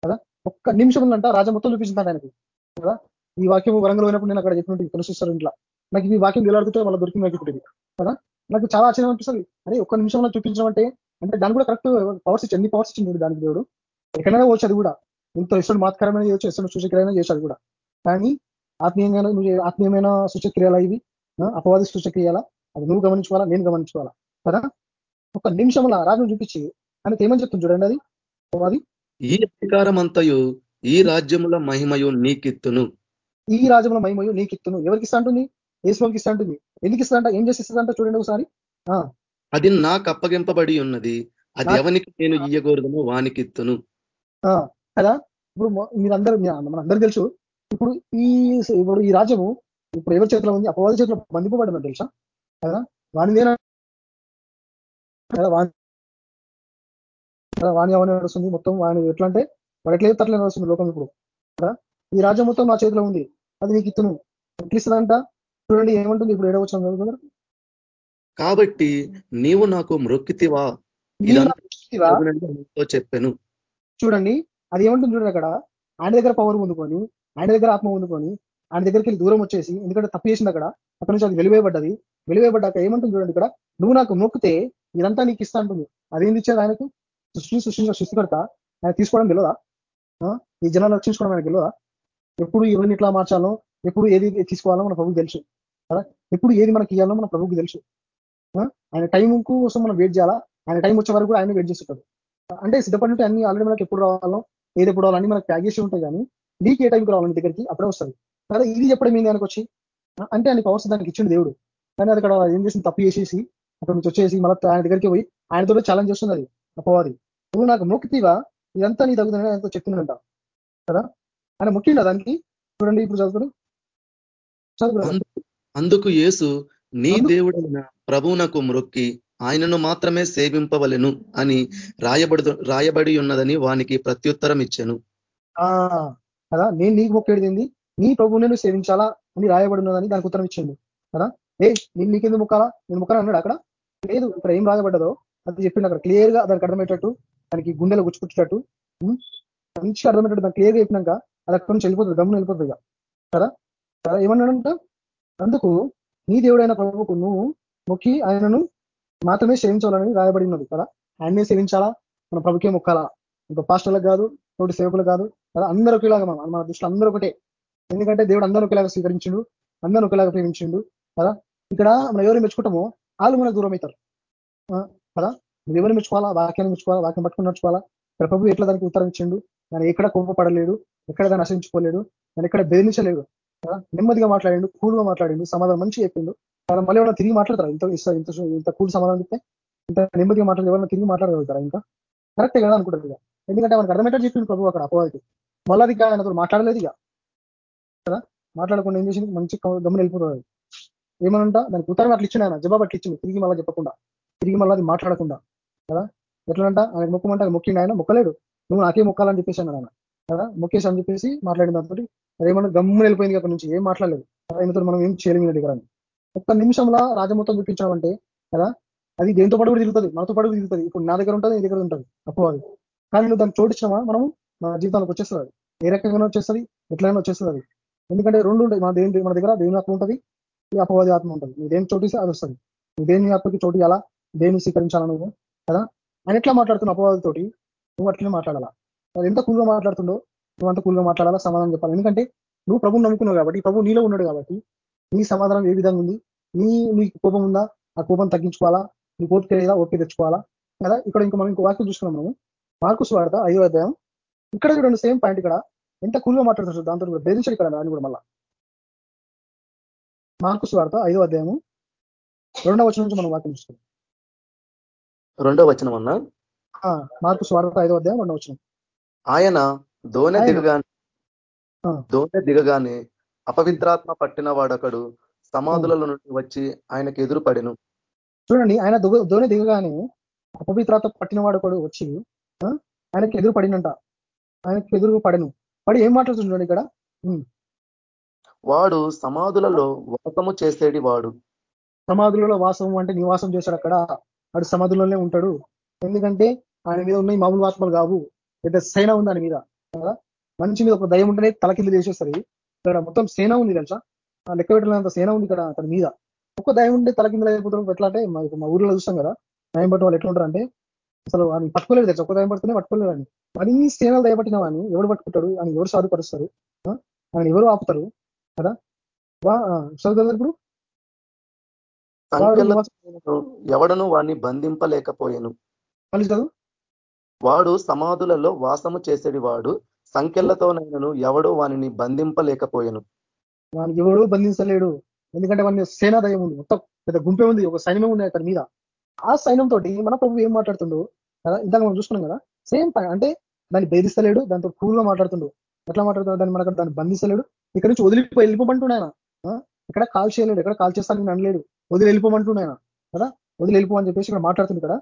కదా? ఒక్క నిమిషంలో అంట రాజా మొత్తం చూపించిందంట ఆయనకి. కదా? ఈ వాక్యం వరంగల్ పోయినప్పుడు నేను అక్కడ చెప్పినట్టు తెలుసు ఇంట్లో. నాకు ఈ వాక్యం వేలాడుతుంటే వాళ్ళ దొరికింది నాకు ఇప్పుడు. కదా? నాకు చాలా ఆశ్చర్యం అనిపిస్తుంది. అరే ఒక్క నిమిషంలో చూపించడం అంటే అంటే దాని కూడా కరెక్ట్ పవర్స్ ఇచ్చి ఎన్ని పవర్స్ ఇచ్చింది దానికి దేవుడు? ఎక్కడైనా పోవచ్చు అది కూడా. ఇంత ఇష్టం మాత్రమైన చేయొచ్చు ఇష్టం సూచక్రియైనా చేశాడు కూడా. కానీ ఆత్మీయంగా ఆత్మీయమైన సూచక్రియలా ఇవి? అపవాది సూచక్రియాల? అది నువ్వు గమనించుకోవాలా నేను గమనించుకోవాలా? కదా? ఒక నిమిషంలో రాజును చూపించి అని ఏమని చెప్తుంది చూడండి అది? అపవాది? ఈ అధికారం అంతయు ఈ రాజ్యముల మహిమయు నీకిత్తును. ఈ రాజ్యంలో మహిమయు నీకు ఇత్తును ఎవరికి ఇస్తా ఉంటుంది ఏసులోకి ఇస్తా ఉంటుంది ఎందుకు ఇస్తాడంట ఏం చేసి ఇస్తుందంట చూడండి ఒకసారి. అది నాకు అప్పగింపబడి ఉన్నది. అది ఎవరికి నేను ఇయ్యకూడదనో వానికిత్తును. కదా? ఇప్పుడు మీరందరూ మనందరూ తెలుసు. ఇప్పుడు ఈ ఇప్పుడు ఈ రాజ్యము ఇప్పుడు ఎవరి చేతిలో ఉంది? అపవాది చేతిలో బంధింపబడిందని తెలుసా? కదా? వాణి వాణి అవన్నీ నడుస్తుంది మొత్తం. వాణి ఎట్లా అంటే వాడు ఎట్లా అట్లా నడుస్తుంది లోకం ఇప్పుడు. కదా ఈ రాజ్యం మొత్తం నా చేతిలో ఉంది. అది నీకు ఇత్తును. ఎట్లిస్తుందంట చూడండి ఏమంటుంది ఇప్పుడు ఏడవచ్చాం కాబట్టి నీవు నాకు మ్రొక్కితివా చెప్పాను. చూడండి. అది ఏమంటుంది చూడండి అక్కడ. ఆయన దగ్గర పవర్ పొందుకొని ఆయన దగ్గర ఆత్మ పొందుకొని ఆయన దగ్గరికి వెళ్ళి దూరం వచ్చేసి ఎందుకంటే తప్పు చేసింది అక్కడ. అక్కడ నుంచి అది వెలివేయబడ్డది. వెలివేయబడ్డాక ఏమంటుంది చూడండి ఇక్కడ. నువ్వు నాకు మొక్కితే ఇదంతా నీకు ఇస్తా అంటుంది. అదేంది ఇచ్చేది ఆయనకు? సృష్టి సృష్టించిన సృష్టికర్త. ఆయన తీసుకోవడం తెలియదా ఈ జనాలు రక్షించుకోవడం ఆయనకు తెలియదా ఎప్పుడు ఎవరిని ఇట్లా మార్చాలో ఎప్పుడు ఏది తీసుకోవాలో మన ప్రభుకి తెలుసు. కదా? ఎప్పుడు ఏది మనకి ఇవ్వాలో మన ప్రభుకి తెలుసు. ఆయన టైం కోసం మనం వెయిట్ చేయాలా? ఆయన టైం వచ్చే వరకు కూడా ఆయన వెయిట్ చేస్తుంటాడు. అంటే సిద్ధపడి అన్ని ఆల్రెడీ మనకి ఎప్పుడు రావాలో ఏది ఎప్పుడు రావాలని మనకి ప్యాక్ చేసి ఉంటాయి కానీ నీకు ఏ టైంకి రావాలని దగ్గరికి? అప్పుడే వస్తుంది. కదా? ఇది చెప్పడం ఏంది ఆయనకు వచ్చి? అంటే ఆయన పవర్స్ దానికి ఇచ్చిండు దేవుడు. కానీ అది అక్కడ ఏం చేసింది తప్పు చేసేసి అక్కడ నుంచి వచ్చేసి మళ్ళీ ఆయన దగ్గరికి పోయి ఆయనతో ఛాలెంజ్ చేస్తుంది అది. అపవాది. నువ్వు నాకు మొక్కితీవా ఇదంతా నీ తగ్గుతుందని ఆయనతో చెప్తుందంట కదా? ఆయన మొక్కిండ దానికి? చూడండి ఇప్పుడు చదువుతాడు. చదువు అందుకు యేసు నీ దేవుడైన ప్రభువునకు మొక్కి ఆయనను మాత్రమే సేవింపవలెను అని రాయబడు రాయబడి ఉన్నదని వానికి ప్రత్యుత్తరం ఇచ్చాను. కదా? నేను నీకు మొక్కేది ఏంది? నీ ప్రభువు నేను సేవించాలా అని రాయబడి ఉన్నదని దానికి ఉత్తరం ఇచ్చిండు కదా? ఏ నేను నీకెందుకు మొక్కాలా? నేను మొక్కలా అన్నాడు అక్కడ. లేదు ఇక్కడ ఏం రాయబడ్డదో అది చెప్పిండు అక్కడ. క్లియర్గా దానికి అర్థమయ్యేటట్టు దానికి గుండెలు గుచ్చుకుట్టేటట్టు మంచిగా అర్థమయ్యేటట్టు దానికి క్లియర్ చెప్పినాక అది అక్కడ నుంచి వెళ్ళిపోతుంది గమ్మున వెళ్ళిపోతుంది ఇక. కదా సరే ఏమన్నాడంట? అందుకు నీ దేవుడైన ప్రభువుకు నువ్వు మొక్కి ఆయనను మాత్రమే సేవించాలని రాయబడి ఉన్నది కదా ఆయనే సేవించాలా? మన ప్రభుకే మొక్కాలా? ఇంకా పాస్టర్లకు కాదు తోటి సేవకులు కాదు. కదా అందరూ ఒకేలాగా మన మన దృష్టిలో అందరూ ఒకటే. ఎందుకంటే దేవుడు అందరూ ఒకేలాగా స్వీకరించిండు అందరూ ఒకేలాగా ప్రేమించిండు. కదా ఇక్కడ మనం ఎవరు మెచ్చుకుంటామో వాళ్ళు మనకు దూరం అవుతారు. కదా? నువ్వు ఎవరు మెచ్చుకోవాలా? వాక్యాన్ని మెచ్చుకోవాలా? వాక్యం పట్టుకుని నడుచుకోవాలా? ఇక్కడ ప్రభు ఎట్లా దానికి ఉత్తరం ఇచ్చిండు? దాన్ని ఎక్కడ కోపపడలేడు ఎక్కడ దాన్ని నశించుకోలేడు దాన్ని ఎక్కడ బెదిరించలేడు? నెమ్మదిగా మాట్లాడిండు కూల్గా మాట్లాడిండు సమాధానం మంచి చెప్పిండు. వాళ్ళు మళ్ళీ ఎవరైనా తిరిగి మాట్లాడతారు? ఇంత ఇంత ఇంత కూల్ సమాధానం చెప్తే? ఇంత నెమ్మదిగా మాట్లాడి ఎవరైనా తిరిగి మాట్లాడగలుగుతారా ఇంకా? కరెక్టే కదా అనుకుంటారు ఇక. ఎందుకంటే మనకు అర్థమేటర్ చెప్పింది ప్రభు అక్కడ అపవాదికి మళ్ళీ అది ఆయనతో మాట్లాడలేదు ఇక. కదా? మాట్లాడకుండా ఏం చేసింది మంచి గమని వెళ్ళిపోతుంది ఏమనుంటా? దానికి ఉత్తరం అట్లా ఇచ్చిండు ఆయన. జవాబు అట్లా ఇచ్చింది తిరిగి మళ్ళీ చెప్పకుండా. తిరిగి మళ్ళీ అది మాట్లాడకుండా. కదా? ఎట్లంట? ఆయన మొక్కమంటే ఆయన మొక్కిండి ఆయన మొక్కలేడు. నువ్వు నాకే మొక్కాలని చెప్పేసి అన్నాడు ఆయన కదా? మొక్కేసి అని చెప్పేసి మాట్లాడిన దాంతో అదేమన్నా గమ్మున వెళ్ళిపోయింది అక్కడ నుంచి ఏం మాట్లాడలేదు. ఆయనతో మనం ఏం చేయలేము దగ్గర ఒక్క నిమిషంలో రాజమొత్తం చూపించామంటే కదా? అది దేంతో పాటు కూడా తిరుగుతుంది మనతో పాటు తిరుగుతుంది. ఇప్పుడు నా దగ్గర ఉంటుంది నీ దగ్గర ఉంటుంది అపవాది కానీ నువ్వు దాన్ని చోటించినామా మనం మన జీవితానికి వచ్చేస్తుంది ఏ రకంగా వచ్చేస్తుంది ఎట్లయినా వచ్చేస్తుంది అది. ఎందుకంటే రెండు ఉంటాయి మన దేని మన దగ్గర దేని ఆత్మ ఉంటుంది ఈ అపవాది ఆత్మ ఉంటుంది. నువ్వు దేని చోటిస్తే అది వస్తుంది. నువ్వు దేని ఆత్మకి చోటు ఇవ్వాలా దేన్ని స్వీకరించాలా నువ్వు? కదా? ఆయన ఎట్లా మాట్లాడుతున్న అపవాదితోటి నువ్వు అట్లనే మాట్లాడాలా? ఎంత కూల్గా మాట్లాడుతుండో నువ్వు అంత కూల్గా మాట్లాడాలా? సమాధానం చెప్పాలి? ఎందుకంటే నువ్వు ప్రభుని నమ్ముకున్నావు కాబట్టి ప్రభు నీలో ఉన్నాడు కాబట్టి నీ సమాధానం ఏ విధంగా ఉంది? నీ నీకు కోపం ఉందా? ఆ కోపం తగ్గించుకోవాలా? నీ ఓపిక లేదా ఓపిక తెచ్చుకోవాలా? కదా? ఇక్కడ ఇంకా మనం ఇంకో వాక్యం చూసుకున్నాం మనము. మార్కు స్వార్థ ఐదో అధ్యాయం. ఇక్కడ చూడండి సేమ్ పాయింట్ ఇక్కడ. ఎంత కూల్గా మాట్లాడుతుంది దాంతో కూడా బెదిరించాడు ఇక్కడ దాన్ని కూడా మళ్ళా. మార్కు స్వార్థ ఐదో అధ్యాయము. రెండవ వచనం నుంచి మనం వాక్యం చూసుకున్నాం రెండో వచనం అన్నా? మార్కు స్వార్థ ఐదో అధ్యాయం రెండవ వచనం. ఆయన దోనె దిగగానే దోనె దిగగానే అపవిత్రాత్మ పట్టిన వాడొకడు సమాధులలో నుండి వచ్చి ఆయనకు ఎదురు పడెను చూడండి ఆయన దోనె దిగగానే అపవిత్రాత్మ పట్టిన వాడొకడు వచ్చి ఆయనకి ఎదురు పడినంట ఆయనకి ఎదురు పడను పడి ఏం మాట్లాడుతున్నాడు ఇక్కడ? వాడు సమాధులలో వాసము చేసేది వాడు. సమాధులలో వాసం అంటే నివాసం చేశాడు అక్కడ. వాడు సమాధుల్లోనే ఉంటాడు. ఎందుకంటే ఆయన మీద ఉన్నాయి మామూలు ఆత్మలు కావు. పెద్ద సేన ఉంది దాని మీద. మనిషి మీద ఒక దయం ఉంటేనే తల కింద చేసేస్తుంది. ఇక్కడ మొత్తం సేన ఉంది తెలుసా? లెక్క పెట్టలేనంత సేన ఉంది ఇక్కడ అతని మీద. ఒక్క దయం ఉంటే తల కింద అయిపోతారు ఎట్లా అంటే మా ఊర్లో చూస్తాం కదా దయం పట్టిన వాళ్ళు ఎట్లా ఉంటారు అంటే అసలు ఆయన పట్టుకోలేదు తెలుసు? ఒక్క దయం పడితేనే పట్టుకోలేదు అని అన్ని సేనలు దయపట్టిన వాడిని ఎవడు పట్టుకుంటాడు? ఆయన ఎవరు సాధుపరుస్తారు? ఆయన ఎవరు ఆపుతారు? కదా? చదువు ఎవడను వాడిని బంధింపలేకపోయాను. వాడు సమాధులలో వాసము చేసేది వాడు సంఖ్యలతోనైనను ఎవడు వానిని బంధింపలేకపోయాను. వానికి ఎవడు బంధించలేడు. ఎందుకంటే వాని సేనాదయం ఉంది. మొత్తం పెద్ద గుంపే ఉంది. ఒక సైన్యమే ఉంది అతని మీద. ఆ సైన్యం తోటి మన ప్రభు ఏం మాట్లాడుతుండో? కదా ఇందాక మనం చూసుకున్నాం కదా సేమ్ అంటే దాన్ని బెదిరిస్తలేడు దాంతో కూల్గా మాట్లాడుతుండు. ఎట్లా మాట్లాడుతున్నాడు దాన్ని మనకు దాన్ని బంధిస్తలేడు. ఇక్కడ నుంచి వదిలిపోయి వెళ్ళిపోమంటున్నా ఆయన. ఇక్కడ కాల్ చేయలేడు. ఎక్కడ కాల్ చేస్తాను నేను అనలేడు. వదిలి వెళ్ళిపోమంటున్నా ఆయన కదా? వదిలి వెళ్ళిపోమని చెప్పేసి ఇక్కడ మాట్లాడుతుంది ఇక్కడ.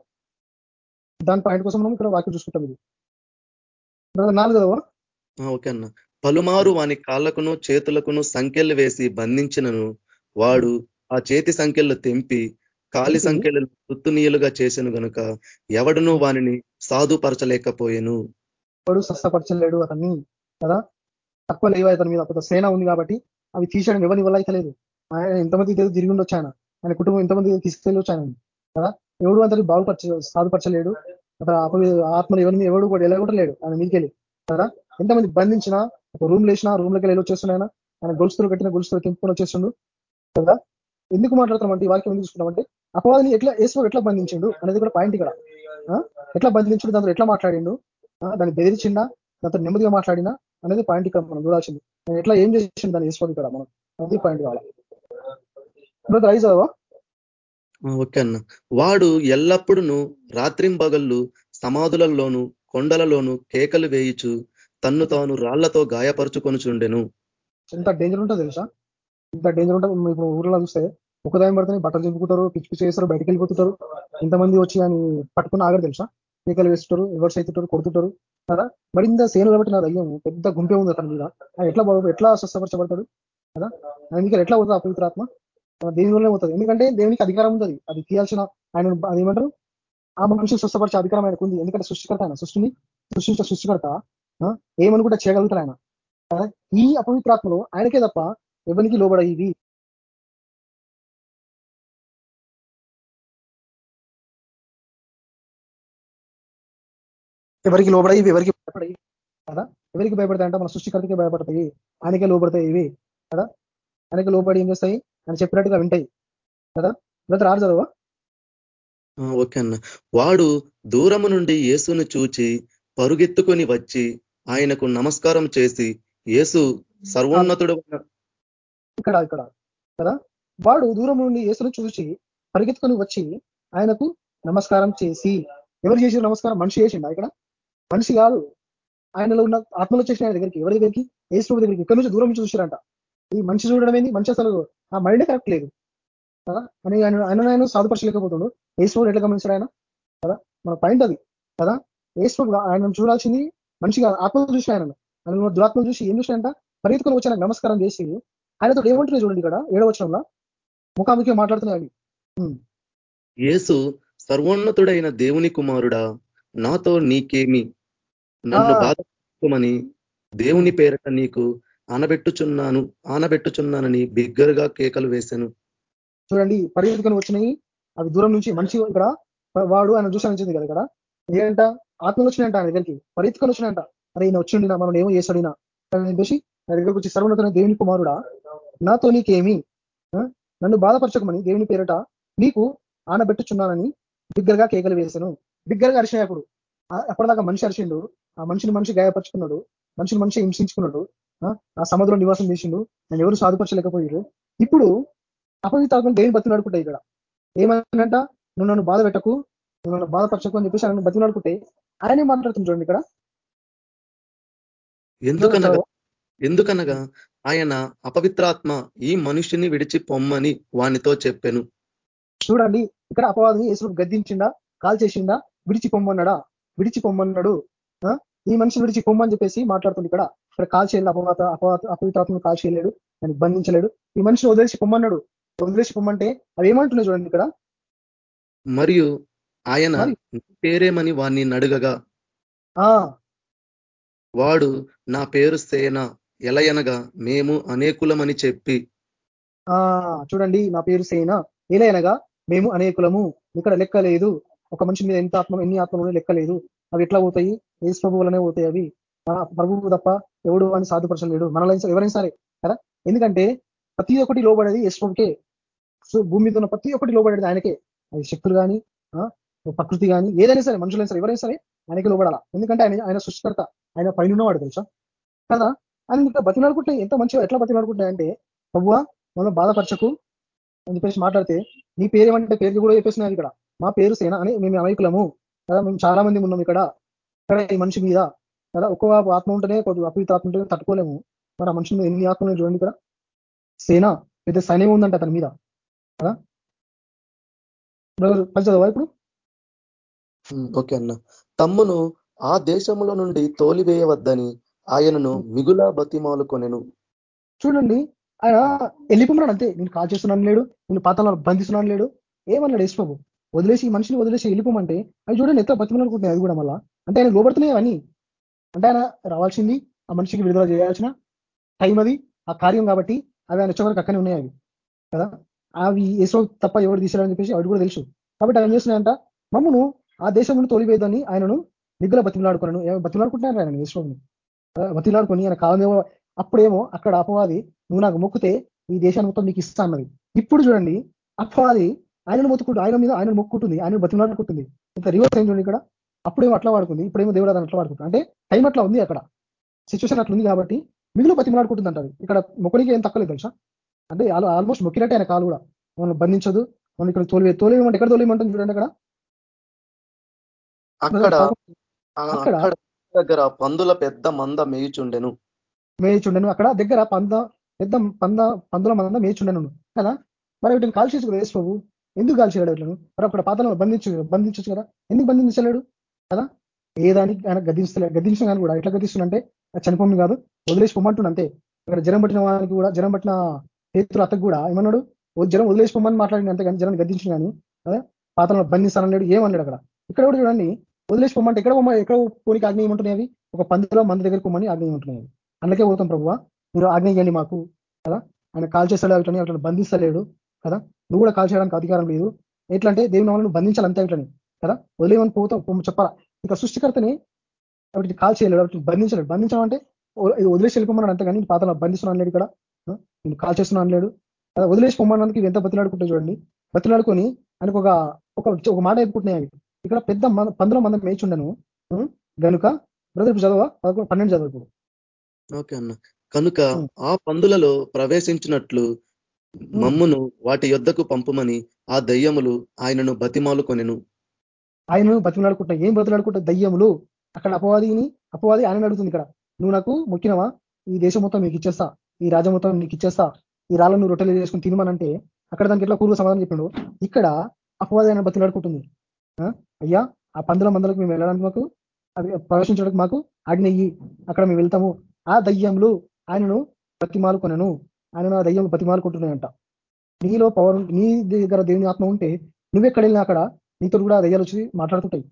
దాని పాయింట్ కోసం మనం ఇక్కడ వాక్యం చూసుకుంటాం ఇది. నాలుగు కదా ఓకే అన్న. పలుమారు వాని కాళ్ళకును చేతులకును సంఖ్యలు వేసి బంధించినను వాడు ఆ చేతి సంఖ్యలు తెంపి కాలి సంఖ్యలు తుత్తునీయులుగా చేశాను గనుక ఎవడును వానిని సాధుపరచలేకపోయాను. వాడు స్వస్థపరచలేడు అతన్ని కదా? తక్కువ లేవు అతని మీద? కొంత సేన ఉంది కాబట్టి అవి తీసేయడం ఎవరిని వల్ల అయితే లేదు ఆయన ఎంతమంది తిరిగి ఉండొచ్చు ఆయన. ఆయన కుటుంబం ఎంతమంది తీసుకెళ్ళొచ్చు ఆయన కదా? ఎవడు అతని బాగుపరచ సాధుపరచలేడు. అతను ఆత్మలు ఎవరిని ఎవడు కూడా ఎలా కూడా లేడు ఆయన మీదకెళ్ళి కదా? ఎంతమంది బంధించినా ఒక రూమ్ లేచినా రూమ్లోకి వెళ్ళి వచ్చేస్తున్నాయి ఆయన గొలుస్తులు కట్టిన గొలుస్తులు తెంపుకొని వచ్చేస్తుండు. కదా? ఎందుకు మాట్లాడుతున్నామంటే ఈ వాక్యం ఎందుకు చూసుకున్నామంటే అపవాదిని ఎట్లా యేసు ఎట్లా బంధించిండు అనేది కూడా పాయింట్ ఇక్కడ. ఎట్లా బంధించిండు దాంతో ఎట్లా మాట్లాడిండు? దాన్ని బెదిరించిండా? దాంతో నెమ్మదిగా మాట్లాడినా అనేది పాయింట్ ఇక్కడ మనం చూడాల్సింది. ఎట్లా ఏం చేసిండు దాన్ని యేసు ఇక్కడ మనం? అది పాయింట్ కావాలి. రైజ్ ఓకే అన్న. వాడు ఎల్లప్పుడూ రాత్రింబగళ్ళు సమాధులలోను కొండలలోను కేకలు వేయిచు తన్ను తాను రాళ్ళతో గాయపరుచుకొనుచుండెను. ఎంత డేంజర్ ఉంటుంది తెలుసా? ఇంత డేంజర్ ఉంటుంది? ఇప్పుడు ఊర్లో చూస్తే ఒకదాయం పడుతుంది బట్టలు చెప్పుకుంటారు పిచ్చి పిచ్చి చేస్తారు బయటకు వెళ్ళిపోతుంటారు. ఇంతమంది వచ్చి అని పట్టుకుని ఆగరు తెలుసా? కేకలు వేస్తుంటారు రివర్స్ అవుతుంటారు కొడుతుంటారు కదా? మరి ఇంత సేను కాబట్టి నా దయ్యం పెద్ద గుంపే ఉంది అతని మీద. ఎట్లా ఎట్లా స్వస్థపరచబడతాడు కదా? అందుకే ఎట్లా అవుతుంది అపవిత్రాత్మ దేని వల్లే పోతుంది. ఎందుకంటే దేవునికి అధికారం ఉంటుంది. అది తీయాల్సిన ఆయన అదేమంటారు ఆ మనిషి స్వస్థపరిచే అధికారం ఆయనకు ఉంది. ఎందుకంటే సృష్టికర్త ఆయన. సృష్టిని సృష్టించే సృష్టికర్త ఏమనుకుంటే చేయగలుగుతారు ఆయన. ఈ అపవిత్రాత్మలో ఆయనకే తప్ప ఎవరికి లోబడ ఇవి ఎవరికి లోబడాయి ఇవి ఎవరికి భయపడాయి కదా? ఎవరికి భయపడతాయి అంటే మన సృష్టికర్తకే భయపడతాయి. ఆయనకే లోబడతాయి ఇవి. కదా? ఆయనకి లోబడి ఏం చేస్తాయి? అని చెప్పినట్టుగా వింటాయి. కదా? బ్రదర్ రాడు చదవా? ఓకే అన్న. వాడు దూరము నుండి యేసును చూచి పరుగెత్తుకొని వచ్చి ఆయనకు నమస్కారం చేసి యేసు సర్వోన్నతుడు ఇక్కడ ఇక్కడ. కదా? వాడు దూరం నుండి యేసును చూసి పరిగెత్తుకొని వచ్చి ఆయనకు నమస్కారం చేసి ఎవరు చేసిన నమస్కారం? మనిషి చేసిండ ఇక్కడ? మనిషి కాదు. ఆయనలో ఉన్న ఆత్మలు చేసిన ఆయన దగ్గరికి. ఎవరి దగ్గరికి? యేసు దగ్గరికి. ఇక్కడ నుంచి దూరం నుంచి చూసిరంట. ఈ మనిషి చూడడం ఏంది? మనిషి అసలు ఆ మైండే కరెక్ట్ లేదు. కదా? అని ఆయన ఆయన ఆయన సాధుపరచలేకపోతుండు. ఏసు ఎట్లా గమనించాడు ఆయన? కదా? మన పాయింట్ అది. కదా? ఏసు ఆయన చూడాల్సింది మంచిగా ఆత్మ చూసి ఆయన ఆయన దురాత్మలు చూసి ఏం చూసినాయంట పరిగెత్తుకొని వచ్చి నమస్కారం చేసి ఆయనతో ఏమంటున్నాయి చూడండి ఇక్కడ ఏడవచనంలో ముఖాముఖి మాట్లాడుతున్నాయి యేసు సర్వోన్నతుడైన దేవుని కుమారుడా నాతో నీకేమి? నన్ను బాధమని దేవుని పేరట నీకు ఆనబెట్టుచున్నాను ఆనబెట్టుచున్నానని బిగ్గరగా కేకలు వేశాను. చూడండి పరిగెత్తుకొని వచ్చినాయి అవి దూరం నుంచి మనిషి ఇక్కడ వాడు ఆయన చూసాను కదా ఇక్కడ. ఏంట ఆత్మలు వచ్చినాయంట ఆయన దగ్గరికి. పరిగెత్తుకొని వచ్చినాయంట. అరే ఈయన వచ్చిండినా? మనం ఏమో చేసాడినా చెప్పేసి నా దగ్గరకు వచ్చి సర్వనతన దేవుని కుమారుడా నాతో నీకేమి నన్ను బాధపరచకమని దేవుని పేరట నీకు ఆనబెట్టుచున్నానని బిగ్గరగా కేకలు వేశాను. బిగ్గరగా అరిచినప్పుడు అప్పటిదాకా మనిషి అరిచిండు. ఆ మనిషిని మనిషి గాయపరుచుకున్నాడు. మనిషిని మనిషి హింసించుకున్నాడు. ఆ సముద్రం నివాసం చేసిండు. నేను ఎవరు సాధుపరచలేకపోయారు ఇప్పుడు అపవిత్రాత్మను దేని బతిలాడుకుంటాయి ఇక్కడ? ఏమంట నువ్వు నన్ను బాధ పెట్టకు. నువ్వు నన్ను బాధపరచకు అని చెప్పేసి ఆయన బతిలాడుకుంటే ఆయనే మాట్లాడుతుంది చూడండి ఇక్కడ. ఎందుకనగా? ఎందుకనగా? ఆయన అపవిత్రాత్మ ఈ మనుషుని విడిచి పొమ్మని వానితో చెప్పాను. చూడండి ఇక్కడ అపవాదిని యేసు గద్దించిండా? కాల్ చేసిండా విడిచి పొమ్మన్నాడా? విడిచి పొమ్మన్నాడు. ఈ మనిషి విడిచి పొమ్మని చెప్పేసి మాట్లాడుతుంది ఇక్కడ. ఇక్కడ కాల్ చేయలేదు అపవాత అపవాత అపవిత్రాత్మను కాల్ చేయలేడు దాన్ని బంధించలేడు. ఈ మనిషిని వదిలేసి పొమ్మన్నాడు. వదిలేసి పొమ్మంటే అవి ఏమంటున్నాయి చూడండి ఇక్కడ. మరియు ఆయన పేరేమని వాణ్ణి నడుగగా. వాడు నా పేరు సేన ఎలయనగా మేము అనేకులమని చెప్పి. చూడండి నా పేరు సేన ఎలయనగా మేము అనేకులము. ఇక్కడ లెక్క లేదు. ఒక మనిషి మీద ఎంత ఆత్మ ఎన్ని ఆత్మలు లెక్క లేదు. అవి ఎట్లా పోతాయి? ఏ ప్రభు వలనే పోతాయి అవి. ప్రభువు తప్ప ఎవడు అని సాధుపరచలేడు మనలో ఎవరైనా సరే కదా? ఎందుకంటే ప్రతి ఒక్కటి లోబడేది యశ్వంకే. సో భూమి మీద ఉన్న ప్రతి ఒక్కటి లోబడేది ఆయనకే. అది శక్తులు కానీ ప్రకృతి కానీ ఏదైనా సరే మనుషులైనా సరే ఎవరైనా సరే ఆయనకి లోబడాల. ఎందుకంటే ఆయన ఆయన సృష్టికర్త ఆయన పైన ఉన్నవాడు తెలుసా? కదా? ఆయన ఇంకా బతిలాడుకుంటే ఎంత మంచిగా ఎట్లా బతిలాడుకుంటాయంటే ప్రభువా మనం బాధపరచకు అని చెప్పేసి మాట్లాడితే నీ పేరు పేరు కూడా చెప్పేసినారు ఇక్కడ. మా పేరు సేన అని మేము అమైకులము కదా? మేము చాలా మంది ఉన్నాం ఇక్కడ. ఇక్కడ ఈ మనిషి మీద కదా? ఒక్క ఆత్మ ఉంటేనే కొద్దిగా అపవిత్ర ఆత్మ ఉంటేనే తట్టుకోలేము. మరి ఆ మనిషి మీద ఎన్ని ఆత్మలు చూడండి ఇక్కడ. సేన పెద్ద సైన్యం ఉందంట అతని మీద. కదా? బ్రదర్ చదవా ఇప్పుడు? ఓకే అన్న. తమ్మును ఆ దేశంలో నుండి తోలివేయవద్దని ఆయనను మిగుల బతిమాలు కొనెను. చూడండి ఆయన వెళ్ళిపోమన్నాడు అంతే. నేను కాల్ చేస్తున్నాను లేడు నేను పాతాలను బంధిస్తున్నాను లేడు. ఏమన్నాడు యశ్వబు వదిలేసి ఈ మనిషిని వదిలేసి వెళ్ళిపోమంటే అవి చూడండి ఎంత బతిమలాడుకుంటున్నాయి అది కూడా మళ్ళా. అంటే ఆయన లోబడుతున్నాయి అవన్నీ అంటే ఆయన రావాల్సింది ఆ మనిషికి విడుదల చేయాల్సిన టైం అది ఆ కార్యం కాబట్టి అవి ఆయన వచ్చే అక్కనే ఉన్నాయి అవి కదా? అవి ఏసో తప్ప ఎవరు తీసారని చెప్పేసి అవి కూడా తెలుసు. కాబట్టి ఆయన చేస్తున్నాయంట మమ్మను ఆ దేశం నుండి తోలివేదని ఆయనను నిగ్గుల బతిమలాడుకున్నాను బతిమలాడుకుంటున్నారు ఆయన యేసోని బతిలాడుకొని ఆయన కాలమేమో అప్పుడేమో అక్కడ అపవాది నువ్వు నాకు మొక్కితే ఈ దేశాన్ని మొత్తం నీకు ఇస్తా అన్నది. ఇప్పుడు చూడండి అపవాది ఆయనను మొత్తుకుంటు ఆయన మీద ఆయన మొక్కుంటుంది ఆయన బతిమలాడుకుంటుంది. ఇంత రివర్స్ అయింది ఇక్కడ. అప్పుడేమో అట్లా వాడుకుంది? ఇప్పుడేమో దేవుడు అట్లా వాడుకుంటుంది అంటే టైం అట్లా ఉంది అక్కడ. సిచ్యువేషన్ అట్లా ఉంది కాబట్టి మిగిలిన బతిమలాడుకుంటుంది అంటారు. ఇక్కడ మొక్కనికి ఏం తక్కువలేదు తెలుసా? అంటే ఆల్మోస్ట్ మొక్కినట్టే ఆయన కాలు కూడా. మనం బంధించదు. మనం ఇక్కడ తోలివే తోలేమంటే ఎక్కడ తోలేమంటుంది చూడండి అక్కడ. అక్కడ దగ్గర పందుల పెద్ద మంద మేయుచుండెను. మేయిచుండెను. అక్కడ దగ్గర పంద పెద్ద పంద పందుల మంద మేయిచుండెను. కదా? మరి వీటిని కాల్ చేసుకో వేసుకోవు. ఎందుకు కాల్ చేయడు వీటిని? మరి అక్కడ పాతలో బంధించు బంధించచ్చు కదా? ఎందుకు బంధించలేడు? కదా? ఏ దానికి ఆయన గద్దించలే గద్దించిన కానీ కూడా ఎట్లా గదిస్తుందంటే చనిపోమి కాదు వదిలేసి పొమ్మంటుండ అంతే. ఇక్కడ జనం పట్టిన వానికి కూడా జనం పట్టిన చేతులు అతకు కూడా ఏమన్నాడు? జనం వదిలేసి పొమ్మని మాట్లాడింది అంతే కానీ జ్వరం గద్దించిన కానీ పాతలో బంధిస్తానన్నాడు ఏమన్నాడు అక్కడ? ఇక్కడ కూడా చూడండి వదిలేసి పొమ్మంటే ఎక్కడ పొమ్మ ఎక్కడ పోనీకి ఆజ్ఞ ఏమంటున్నాయి ఒక పందిలో మంది దగ్గర పొమ్మని ఆజ్ఞ ఏమంటున్నాయి అందుకే పోతాం ప్రభు మీరు ఆజ్ఞ ఇవ్వండి మాకు కదా? ఆయన కాల్ చేస్తాడు అట్లని అట్లా బంధిస్తలేడు కదా? నువ్వు కూడా కాల్ చేయడానికి అధికారం లేదు. ఎట్లంటే దేవుని వాళ్ళని బంధించాలంతే అవిటని ఇట్లని కదా? వదిలేమని పోతాం చెప్పాలా? ఇక సృష్టికర్తని వాటిని కాల్ చేయలేడు వాటిని బంధించలేడు. బంధించడం అంటే ఇది వదిలేసి వెళ్ళిపోమన్నాడు అంతే కానీ పాతలో బంధిస్తున్నాను అనలేడు ఇక్కడ. నేను కాల్ చేస్తున్నాను అనలేడు. కదా వదిలేసి పొమ్మన్నందుకు ఎంత బతిలాడుకుంటే చూడండి. బతిలాడుకొని ఆయనకు ఒక ఒక మాట అవి ఇక్కడ పెద్ద పందుల మందం మేచుండను గనుక బ్రదర్ చదవ? పన్నెండు చదవ ఇప్పుడు. ఓకే అన్న. కనుక ఆ. పందులలో ప్రవేశించినట్లు మమ్మును వాటి యొద్దకు పంపమని ఆ దయ్యములు ఆయనను బతిమాలు కొనెను ఆయనను బతిమలాడుకుంటా ఏం బతులాడుకుంటా దయ్యములు? అక్కడ అపవాదిని అపవాది ఆయన అడుగుతుంది ఇక్కడ. నువ్వు నాకు మొక్కినవా? ఈ దేశం మొత్తం నీకు ఇచ్చేస్తా. ఈ రాజ్యం మొత్తం నీకు ఇచ్చేస్తా. ఈ రాళ్ళను రొట్టెలు చేసుకుని తినమనంటే అక్కడ దానికి ఎట్లా పూర్వ సమాధానం చెప్పాడు ఇక్కడ అపవాది ఆయన బతులాడుకుంటుంది అయ్యా ఆ పందుల మందలకు మేము వెళ్ళడానికి మాకు అది ప్రవేశించడానికి మాకు ఆజ్ఞ అక్కడ మేము వెళ్తాము. ఆ దయ్యములు ఆయనను బతిమాలు కొనను ఆయన ఆ దయ్యం బతిమాలుకుంటున్నాయంట. నీలో పవర్ నీ దగ్గర దేవుని ఆత్మ ఉంటే నువ్వెక్కడ వెళ్ళినా అక్కడ నీతో కూడా దయ్యాలు వచ్చి మాట్లాడుతుంటాయి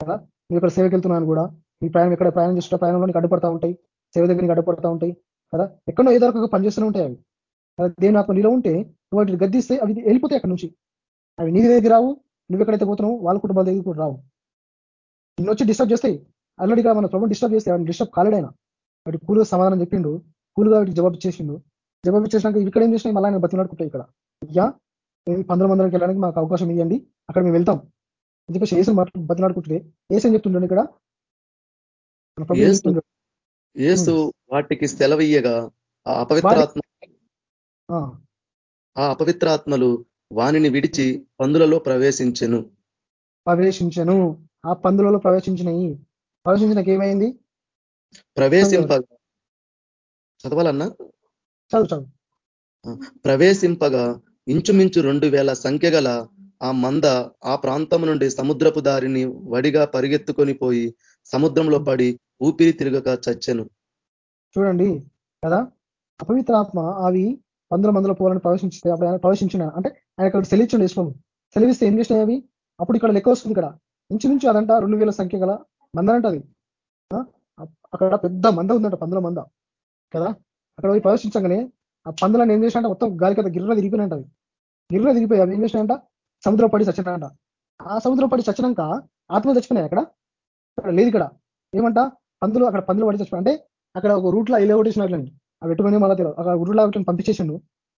కదా? నువ్వు ఇక్కడ సేవకి వెళ్తున్నాను కూడా. నీ ప్రయాణం ఎక్కడ? ప్రయాణం చేస్తున్న ప్రయాణంలో నీకు అడ్డుపడతా ఉంటాయి. సేవ దగ్గర నీకు అడ్డుపడతా ఉంటాయి కదా? ఎక్కడో ఏదో ఒక పనిచేస్తూనే ఉంటాయి అవి. దేవుని ఆత్మ నీలో ఉంటే నువ్వు వాటిని గద్దిస్తే అవి వెళ్ళిపోతాయి అక్కడ నుంచి. అవి నీ దగ్గర రావు నువ్వు ఎక్కడైతే పోతున్నావు వాళ్ళ కుటుంబాల దగ్గర కూడా రావు. నిన్ను వచ్చి డిస్టర్బ్ చేస్తాయి ఆల్రెడీగా మన ప్రభుత్వం డిస్టర్బ్ చేస్తే డిస్టర్బ్ కాలేడైనా. వాటి కూలుగా సమాధానం చెప్పిండు కూలుగా వాటికి జవాబు చేసిండు జవాబు ఇచ్చేసినాక ఇక్కడ ఏం చేసినాయి? మళ్ళీ ఆయన బతిలాడుకుంటాయి ఇక్కడ. అయ్యా పంద్ర మందికి వెళ్ళడానికి మాకు అవకాశం ఇవ్వండి అక్కడ మేము వెళ్తాం. అని చెప్పేసి ఏసు బతిలాడుకుంటుంటే ఏసు ఏం చెప్తుండే ఇక్కడ? ఏసు వాటికి సెలవయ్యగా ఆ అపవిత్రాత్మ ఆ. అపవిత్రాత్మలు వానిని విడిచి పందులలో ప్రవేశించెను. ప్రవేశించను. ఆ పందులలో ప్రవేశించినవి ప్రవేశించినకి ఏమైంది? ప్రవేశింపగా చదవాలన్నా? చదువు చదువు. ప్రవేశింపగా ఇంచుమించు రెండు వేల సంఖ్య గల ఆ మంద ఆ ప్రాంతం నుండి సముద్రపు దారిని వడిగా పరిగెత్తుకొని పోయి సముద్రంలో పడి ఊపిరి తిరగక చచ్చెను. చూడండి కదా? అపవిత్రాత్మ అవి పందుల మందుల పోవాలని ప్రవేశించితే అప్పుడు ఆయన ప్రవేశించిన అంటే ఆయన ఇక్కడ సెలిచండి వేసుకోము సెలవిస్తే ఏం చేసినాయి అవి? అప్పుడు ఇక్కడ లెక్క వస్తుంది ఇక్కడ. ఇంచుమించు అదంట రెండు వేల సంఖ్య గల మందంట అది. అక్కడ పెద్ద మంద ఉందంట పందుల మంద. కదా? అక్కడ పోయి ప్రవేశించగానే ఆ పందులను ఏం చేసినంట మొత్తం గాలి కదా గిర్ర తిరిగిపోయినంట అవి. గిర్ర తిరిగిపోయి అవి ఏం చేసినాయంట? సముద్రం పడి చచ్చినాయంట ఆ సముద్రం పడి చచ్చినాక ఆత్మ చచ్చిపోయినాయి అక్కడ. లేదు ఇక్కడ. ఏమంట? పందులు అక్కడ పందులు పడి చచ్చిపోయి అంటే అక్కడ ఒక రూట్లో ఇలా కొట్టేసినట్లండి ఆ ఎటువంటి మళ్ళా తెలియదు అక్కడ రూట్లో పంపించేసిండు.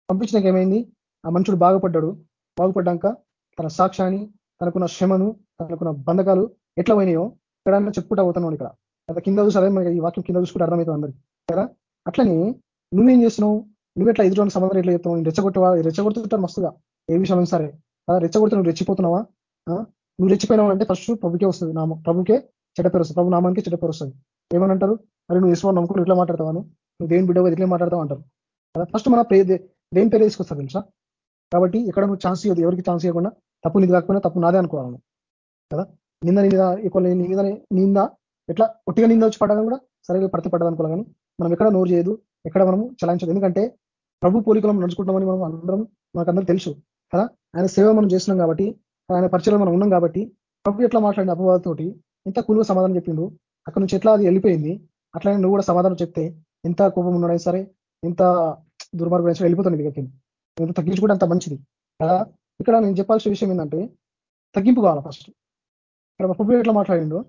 పంపించినాక ఏమైంది? ఆ మనుషుడు బాగుపడ్డాడు. బాగుపడ్డాక తన సాక్ష్యాన్ని తనకున్న శ్రమను తనకున్న బంధకాలు ఎట్లా పోయినాయో ఇక్కడ చెప్పుకుంటా పోతున్నాను ఇక్కడ. అక్కడ కింద చూసి అదే ఈ వాక్యం కింద చూసుకుంటే అర్థమవుతుంది అందరికి. కదా? అట్లనే నువ్వేం చేస్తున్నావు? నువ్వు ఎట్లా ఎదురు సమాధానం ఎట్లా చెప్తున్నావు? రెచ్చగొట్టవా? రెచ్చగొడుతుంటారు మస్తుగా. ఏ విషయం సరే. రెచ్చగొడితే నువ్వు రెచ్చిపోతున్నావా? నువ్వు రెచ్చిపోయినావు అంటే ఫస్ట్ ప్రభుకే వస్తుంది నామం ప్రభుకే చెడ్డ పేరు వస్తుంది ప్రభు నామానికి చెడ్డ పేరు వస్తుంది. ఏమని అంటారు మరి నువ్వు ఇష్టం నమ్ముకుని ఇట్లా మాట్లాడతావాను నువ్వు దేని బిడ్డ ఇట్లా మాట్లాడతావు అంటారు. కదా ఫస్ట్ మన దేని పేరు తీసుకొస్తారు తెలుసా? కాబట్టి ఎక్కడ నువ్వు ఛాన్స్ ఇవ్వదు ఎవరికి ఛాన్స్ ఇవ్వకుండా తప్పు నీది కాకపోయినా తప్పు నాదే అనుకోవాలి కదా? నింద నీ మీద ఎక్కువ నీ మీద నింద ఎట్లా ఒట్టిగా నింద వచ్చి పడ్డా కూడా సరిగ్గా పడితే పడ్డది అనుకోవాలి కానీ మనం ఎక్కడ నోరు చేయదు ఎక్కడ మనం చలాయించదు ఎందుకంటే ప్రభు పోలికలను నడుచుకుంటామని మనం అందరం మనకందరూ తెలుసు. కదా? ఆయన సేవ మనం చేస్తున్నాం కాబట్టి ఆయన పరిచయం మనం ఉన్నాం కాబట్టి ప్రభు ఎట్లా మాట్లాడిన అపవాదతోటి ఎంత కూలుగా సమాధానం చెప్పిండు. అక్కడ నుంచి ఎట్లా అది వెళ్ళిపోయింది? అట్లనే నువ్వు కూడా సమాధానం చెప్తే ఎంత కోపం ఉన్నాడైనా సరే ఎంత దుర్మార్గం వెళ్ళిపోతుంది దగ్గరికి ఎంత తగ్గించుకుంటే అంత మంచిది కదా? ఇక్కడ నేను చెప్పాల్సిన విషయం ఏంటంటే తగ్గింపు కావాలి ఫస్ట్ ఇక్కడ ప్రభు ఎట్లా మాట్లాడిండో?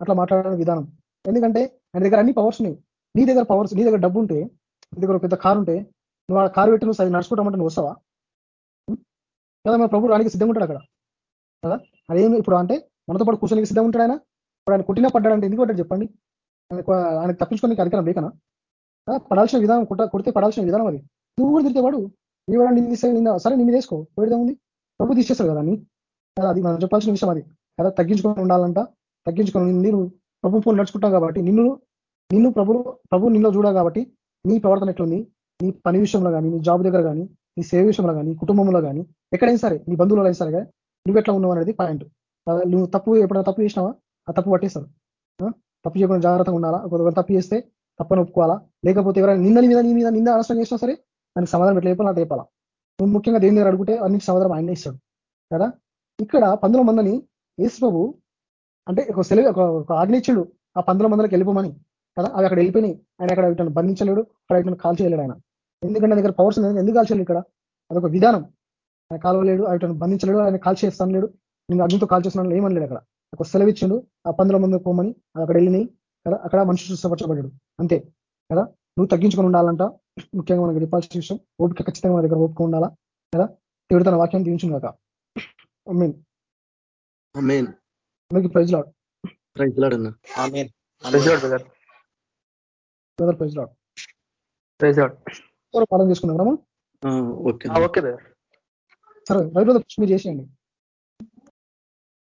అట్లా మాట్లాడే విధానం. ఎందుకంటే ఆయన దగ్గర అన్ని పవర్స్ ఉన్నాయి. నీ దగ్గర పవర్స్ నీ దగ్గర డబ్బు ఉంటే నీ దగ్గర పెద్ద కారు ఉంటే నువ్వు ఆ కారు పెట్టి నువ్వు నడుచుకుంటామంటే నువ్వు వస్తావా? కదా మన ప్రభు రానికి సిద్ధంగా ఉంటాడు అక్కడ. కదా? అదేమి ఇప్పుడు అంటే మనతో పాటు కూర్చొని సిద్ధంగా ఉంటాడు ఆయన. ఇప్పుడు ఆయన కొట్టినా పడ్డాడంటే ఎందుకు పడ్డాడు చెప్పండి? ఆయన తప్పించుకోనికి అధికారం లేకనా? పడాల్సిన విధానం కొడితే పడాల్సిన విధానం అది. నువ్వు కూడా తిరిగితే వాడు నీ వాడు నిన్ను నిన్న సరే నిన్ను వేసుకో పెడదాం ఉంది. ప్రభు తీసేస్తారు కదా అని కదా అది మనం చెప్పాల్సిన విషయం అది. కదా తగ్గించుకొని ఉండాలంట. తగ్గించుకొని నేను ప్రభు ఫోన్ నడుచుకుంటాం కాబట్టి నిన్ను నిన్ను ప్రభు ప్రభు నిన్ను చూడా కాబట్టి నీ ప్రవర్తన ఎట్లుంది? నీ పని విషయంలో కానీ నీ జాబ్ దగ్గర కానీ నీ సేవ విషయంలో కానీ కుటుంబంలో కానీ ఎక్కడైనా సరే నీ బంధువులలో అయినా సరే నువ్వు ఎట్లా ఉన్నావు అనేది పాయింట్ నువ్వు తప్పు ఎప్పుడైనా తప్పు చేసినావా? ఆ తప్పు పట్టేస్తారు తప్పు చేయకుండా జాగ్రత్తగా ఉండాలా? ఒకవేళ తప్పు చేస్తే తప్పని ఒప్పుకోవాలా? లేకపోతే ఎవరైనా నింద మీద నీ మీద నింద అనవసరం చేసినా సరే దానికి సమాధానం ఎట్లా చెప్పాలా చెప్పాలా నువ్వు ముఖ్యంగా దేని దగ్గర అడిగితే అన్నికి సమాధానం ఆయన ఇస్తాడు. కదా? ఇక్కడ పందుల మందని యేసుబాబు అంటే ఒక సెలవు ఒక ఆజ్ఞించుడు ఆ పందుల మందలకు వెళ్ళిపోమని. కదా? అవి అక్కడ వెళ్ళిపోయినాయి. ఆయన అక్కడ వీటిని బంధించలేడు. అక్కడ వీటిని కాల్ చేయలేడు ఆయన. ఎందుకంటే దగ్గర పవర్స్ ఎందుకు కాల్చలేడు ఇక్కడ? అదొక విధానం. ఆయన కాలవలేడు వీటిని బంధించలేడు ఆయన కాల్ చేస్తాను లేడు. నేను అగ్నితో కాల్ చేస్తున్నాను ఏమనలేడు అక్కడ. ఒక సెలవు ఇచ్చిండు ఆ పందుల మందు పోమని అక్కడ వెళ్ళినాయి కదా అక్కడ మనిషి చూసపరచబడ్డాడు అంతే. కదా నువ్వు తగ్గించుకొని ఉండాలంట. ముఖ్యంగా మనకి చెప్పాల్సిన విషయం. ఓపిక ఖచ్చితంగా మన దగ్గర ఓపిక ఉండాలా? కదా దేవుడు తన వాక్యం దీవించు కాక మీకు ప్రైజ్ లాడ్ ప్రైజ్ లాడ్ అన్న. ప్రైజ్ లాడ్ ప్రైజ్ లాడ్ చేసుకున్నాం ఓకే. ఓకే సరే. రైతు మీరు చేసేయండి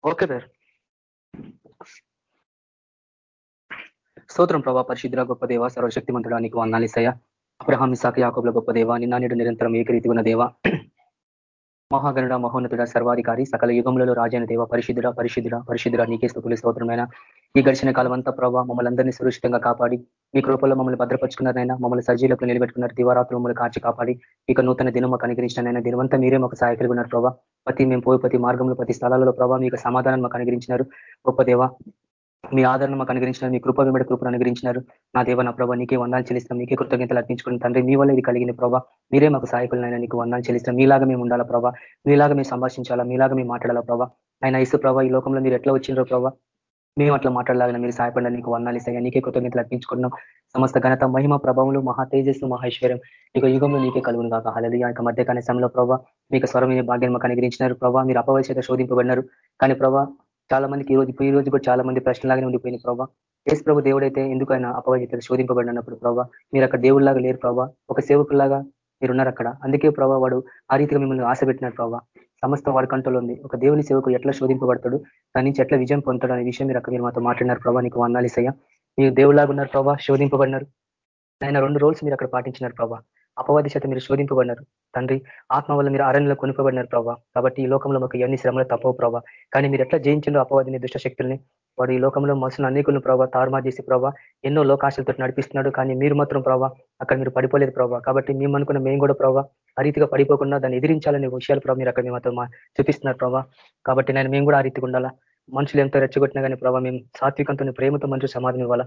ఓకే సార్. స్తోత్రం ప్రభా పరిశుద్ర గొప్ప దేవ సర్వశక్తిమంతుడా నీకు వందాలిసయ్య అబ్రహాం ఇసాక యాకబుల గొప్ప దేవ నిన్న నేడు నిరంతరం ఏకరీతి ఉన్న దేవ. మహాగణుడ మహోన్నతుడ సర్వాధికారి సకల యుగములలో రాజైన దేవ పరిశుద్ధుడ పరిశుద్ధుడ పరిశుద్ధుడ నీకే స్థుతులు స్తోత్రమైన ఈ గడిచిన కాలం అంతా ప్రభావ మమ్మల్ని అందరినీ సురక్షితంగా కాపాడి మీ కృపల్లో మమ్మల్ని భద్రపరుచుకున్నారైనా మమ్మల్ని సజీలకు నిలబెట్టుకున్నారు దివారాత్రులు మమ్మల్ని కాచి కాపాడి ఇక నూతన దినం మాకు అనుగ్రహించినైనా దినవంతా మీరే మాకు సహాయకులు ఉన్నారు ప్రభావ ప్రతి మేము పోయి ప్రతి మార్గంలో ప్రతి స్థలాలలో ప్రభావ మీకు సమాధానం మాకు అనుగ్రహించినారు. గొప్ప దేవ మీ ఆదరణ మాకు అనుగ్రహించినారు మీ కృప వెంబడి కృపను అనుగ్రహించినారు. నా దేవ నా ప్రభావ నీకే వందాలు చెల్లిస్తాం నీకే కృతజ్ఞతలు అర్పించుకుని తండ్రి మీ వల్ల ఇది కలిగిన ప్రభావ మీరే మాకు సహాయకులైనా నీకు వందాలు చెల్లిస్తాం మీలాగా మేము ఉండాలా ప్రభావ మీలాగా మేము సంభాషించాలా? మీలాగా మేము మాట్లాడాలా ప్రభావ ఆయన ఇసు ప్రభావ ఈ లోకంలో మీరు ఎట్లా వచ్చిండ్రో ప్రభావ మేము అట్లా మాట్లాడలాగా మీరు సహాయపడాలి నీకు వందాలు ఇస్తాయి నీకే కృతజ్ఞతలు అర్పించుకున్నాం సమస్త ఘనత మహిమ ప్రభావంలో మహా తేజస్సు మహేశ్వరం ఇక యుగంలో నీకే కలుగును కాక హలది యొక్క మధ్యకాల సమయంలో ప్రభావ మీకు స్వరమైన భాగ్యం మాకు అనుగ్రహించినారు. ప్రభావ మీరు అపవశ్యత శోధింపబడినారు. కానీ ప్రభావ చాలా మందికి ఈ రోజు ఈ రోజు కూడా చాలా మంది ప్రశ్నలాగానే ఉండిపోయింది ప్రభావ ఏసు ప్రభు దేవుడైతే ఎందుకు ఆయన శోధింపబడినప్పుడు ప్రభావ మీరు అక్కడ దేవుడిలాగా లేరు ప్రభావ ఒక సేవకులాగా మీరున్నారు అక్కడ. అందుకే ప్రభావ వాడు ఆ రీతిగా మిమ్మల్ని ఆశ పెట్టినారు ప్రభావ సమస్తం వాడి కంట్రోల్ ఉంది. ఒక దేవుని సేవకు ఎట్లా శోధింపబడతాడు దాని నుంచి ఎట్లా విజయం పొందుతాడు అనే విషయం మీరు అక్కడ మీరు మాతో మాట్లాడినారు ప్రభావ నీకు వందాలిసయ్య మీరు దేవులాగా ఉన్నారు ప్రభావ శోధింపబడినారు. ఆయన రెండు రోల్స్ మీరు అక్కడ పాటించినారు ప్రభావ అపవాది చేత మీరు శోధింపబడినారు. తండ్రి ఆత్మ వల్ల మీరు అరణ్యలో కొనుపబడినారు ప్రభావ కాబట్టి ఈ లోకంలో మాకు ఎన్ని శ్రమలు తప్పవు ప్రభావ కానీ మీరు ఎట్లా జయించిందో అపవాదిని దుష్టశక్తుల్ని వాడు ఈ లోకంలో మనుషులు అనేకులను ప్రభావ తారుమార్ చేసి ప్రభావ ఎన్నో లోకాశలతో నడిపిస్తున్నాడు. కానీ మీరు మాత్రం ప్రభావ అక్కడ మీరు పడిపోలేదు ప్రభావ కాబట్టి మేము అనుకున్న మేము కూడా ప్రభావ ఆ రీతిగా పడిపోకుండా దాన్ని ఎదిరించాలనే విషయాలు ప్రభావ మీరు అక్కడ మేము చూపిస్తున్నారు ప్రభావ కాబట్టి నేను మేము కూడా ఆ రీతిగా ఉండాలా? మనుషులు ఎంతో రెచ్చగొట్టినా కానీ ప్రభావ మేము సాత్వికంతో ప్రేమతో మనుషులు సమాధానం ఇవ్వాలా?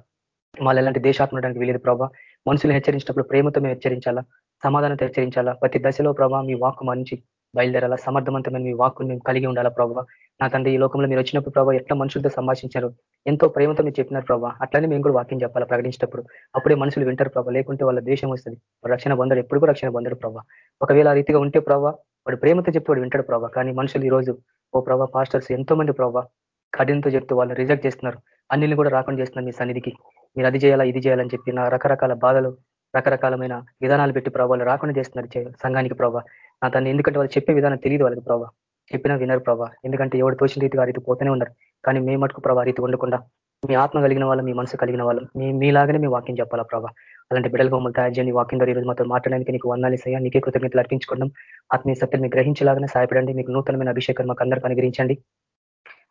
వాళ్ళు ఎలాంటి దేశాత్మ ఉండడానికి వీలేదు ప్రభావ మనుషులు హెచ్చరించినప్పుడు ప్రేమతో మేము హెచ్చరించాలా? సమాధానంతో హెచ్చరించాలా? ప్రతి దశలో ప్రభావ మీ వాక్కు మంచి బయలుదేరాలా? సమర్థవంతమైన మీ వాక్కుని మేము కలిగి ఉండాలా ప్రభావ నా తండ్రి ఈ లోకంలో మీరు వచ్చినప్పుడు ప్రభావ ఎట్లా మనుషులతో సంభాషించారు? ఎంతో ప్రేమతో మీరు చెప్పినారు ప్రభావ అట్లనే మేము కూడా వాక్యం చెప్పాలా? ప్రకటించినప్పుడు అప్పుడే మనుషులు వింటారు ప్రభావ లేకుంటే వాళ్ళ దేశం వస్తుంది. రక్షణ పొందడు. ఎప్పుడు కూడా రక్షణ పొందడు ప్రభావ ఒకవేళ ఆ రీతిగా ఉంటే ప్రభావ వాడు ప్రేమతో చెప్పి వాడు వింటాడు ప్రభావ కానీ మనుషులు ఈ రోజు ఓ ప్రభావ పాస్టర్స్ ఎంతో మంది ప్రభావ కఠినంతో చెప్తూ వాళ్ళు రిజెక్ట్ చేస్తున్నారు. అన్నిని కూడా రాకుండా చేస్తున్నారు మీ సన్నిధికి. మీరు అది చేయాలా ఇది చేయాలని చెప్పి నా రకరకాల బాధలు రకరకాలమైన విధానాలు పెట్టి ప్రభావాలు రాకుండా చేస్తున్నారు సంఘానికి ప్రభావ నా తను ఎందుకంటే వాళ్ళు చెప్పే విధానం తెలియదు వాళ్ళకి ప్రభావ చెప్పినా వినరు ప్రభావ ఎందుకంటే ఎవడు తోచిన రీతిగా రీతి పోతూనే ఉన్నారు. కానీ మేము మటుకు ప్రభావ రీతి ఉండకుండా మీ ఆత్మ కలిగిన వాళ్ళం మీ మనసు కలిగిన వాళ్ళం. మీ మీలాగానే మీ వాక్యం చెప్పాలా ప్రభావ అలాంటి బిడ్డలు బొమ్మలు తయారు చేయండి వాక్యం ద్వారా ఈరోజు మాతో మాట్లాడడానికి నీకు వందాలిసయ్యా నీకే కృతజ్ఞతలు అర్పించుకోవడం ఆత్మీయ సత్యం మీకు గ్రహించలాగానే సహాయపడండి. మీకు నూతనమైన అభిషేకం మాకు అందరికీ అనుగ్రహించండి.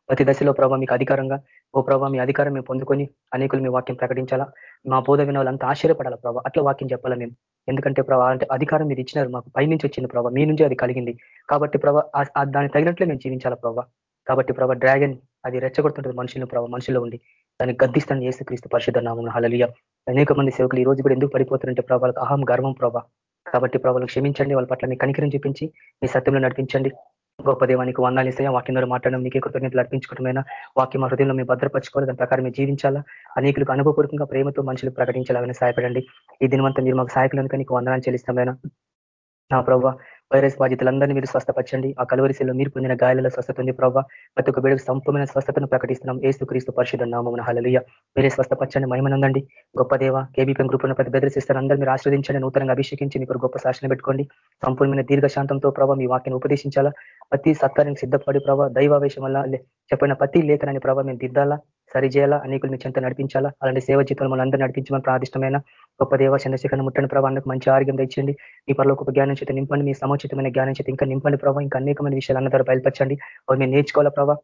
ప్రతి దశలో ప్రభావ మీకు అధికారంగా ఓ ప్రభావ మీ అధికారం మేము పొందుకొని అనేకులు మీ వాక్యం ప్రకటించాలా? మా బోధ విన వాళ్ళంతా ఆశ్చర్యపడాలా ప్రభావ అట్లా వాక్యం చెప్పాలా మేము. ఎందుకంటే ప్రభావ అంటే అధికారం మీరు ఇచ్చినారు మాకు పై నుంచి వచ్చింది ప్రభావ మీ నుంచి అది కలిగింది. కాబట్టి ప్రభావ దానికి తగినట్లే మేము జీవించాలా ప్రభావ కాబట్టి ప్రభావ డ్రాగన్ అది రెచ్చగొడుతుంటుంది మనుషులను ప్రభావ మనుషుల్లో ఉండి. దాన్ని గద్దిస్తాను చేస్తే క్రీస్తు పరిశుద్ధ నామం హలలియ అనేక మంది సేవకులు ఈ రోజు కూడా ఎందుకు పడిపోతారంటే ప్రభావాలకు అహం గర్వం ప్రభావ కాబట్టి ప్రభావాలు క్షమించండి వాళ్ళ పట్ల మీ కనికరం చూపించి మీ సత్యంలో నడిపించండి. గొప్ప దేవానికి వందాలు ఇస్తాయా? వాక్యం ద్వారా మాట్లాడడం నీకే కృతజ్ఞతలు అర్పించుకోవడమైనా వాక్యం హృదయంలో మేము భద్రపరచుకోవాలి దాని ప్రకారం మేము జీవించాలా? అనేకులకు అనుభవపూర్వకంగా ప్రేమతో మనుషులు ప్రకటించాలని సహాయపడండి. ఈ దినవంతా మీరు మాకు సహాయకులను నీకు వందనాలు చెల్లిస్తామైనా నా ప్రభావ వైరస్ బాధితులందరినీ మీరు స్వస్థపరచండి. ఆ కలువరిశిలో మీరు పొందిన గాయాలలో స్వస్థత ఉంది ప్రభావ ప్రతి ఒక్క బిడకు సంపూర్ణ స్వస్థతను ప్రకటిస్తున్నాం. ఏసు క్రీస్తు పరిశుద్ధ నామమున. హలలియ మీరే స్వస్థపరచండి మహిమనందండి. గొప్ప దేవ కేబీపీఎం గ్రూప్ ఉన్న ప్రతి బెదిరిస్తారు అందరూ మీరు ఆశ్రదించండి నూతనంగా అభిషేకించి మీకు గొప్ప శాసన పెట్టుకోండి. సంపూర్ణమైన దీర్ఘశాంతంతో ప్రభావ మీ వాక్యం ఉపదేశించాలా? ప్రతి సత్కారానికి సిద్ధపడి ప్రభావ దైవావేశం వల్ల చెప్పిన ప్రతి లేఖనాన్ని ప్రభావ మేము దిద్దాలా? సరిచేయాలా అనేకులు మీ చెంత నడిపించాలా? అలాంటి సేవ జీవితంలో మన అందరూ నడిపించమని ప్రాదిష్టమైన గొప్ప దేవ చంద్రశేఖరణ ముట్టని ప్రభావానికి మంచి ఆరోగ్యం తెచ్చండి మీ పరలో ఒక జ్ఞానం చేత నింపండి. మీ సముచితమైన జ్ఞానం చేత ఇంకా నింపండి ప్రభావ ఇంకా అనేకమైన విషయాలు అన్న ద్వారా బయలుపరచండి. అవి మేము నేర్చుకోవాలా ప్రభావ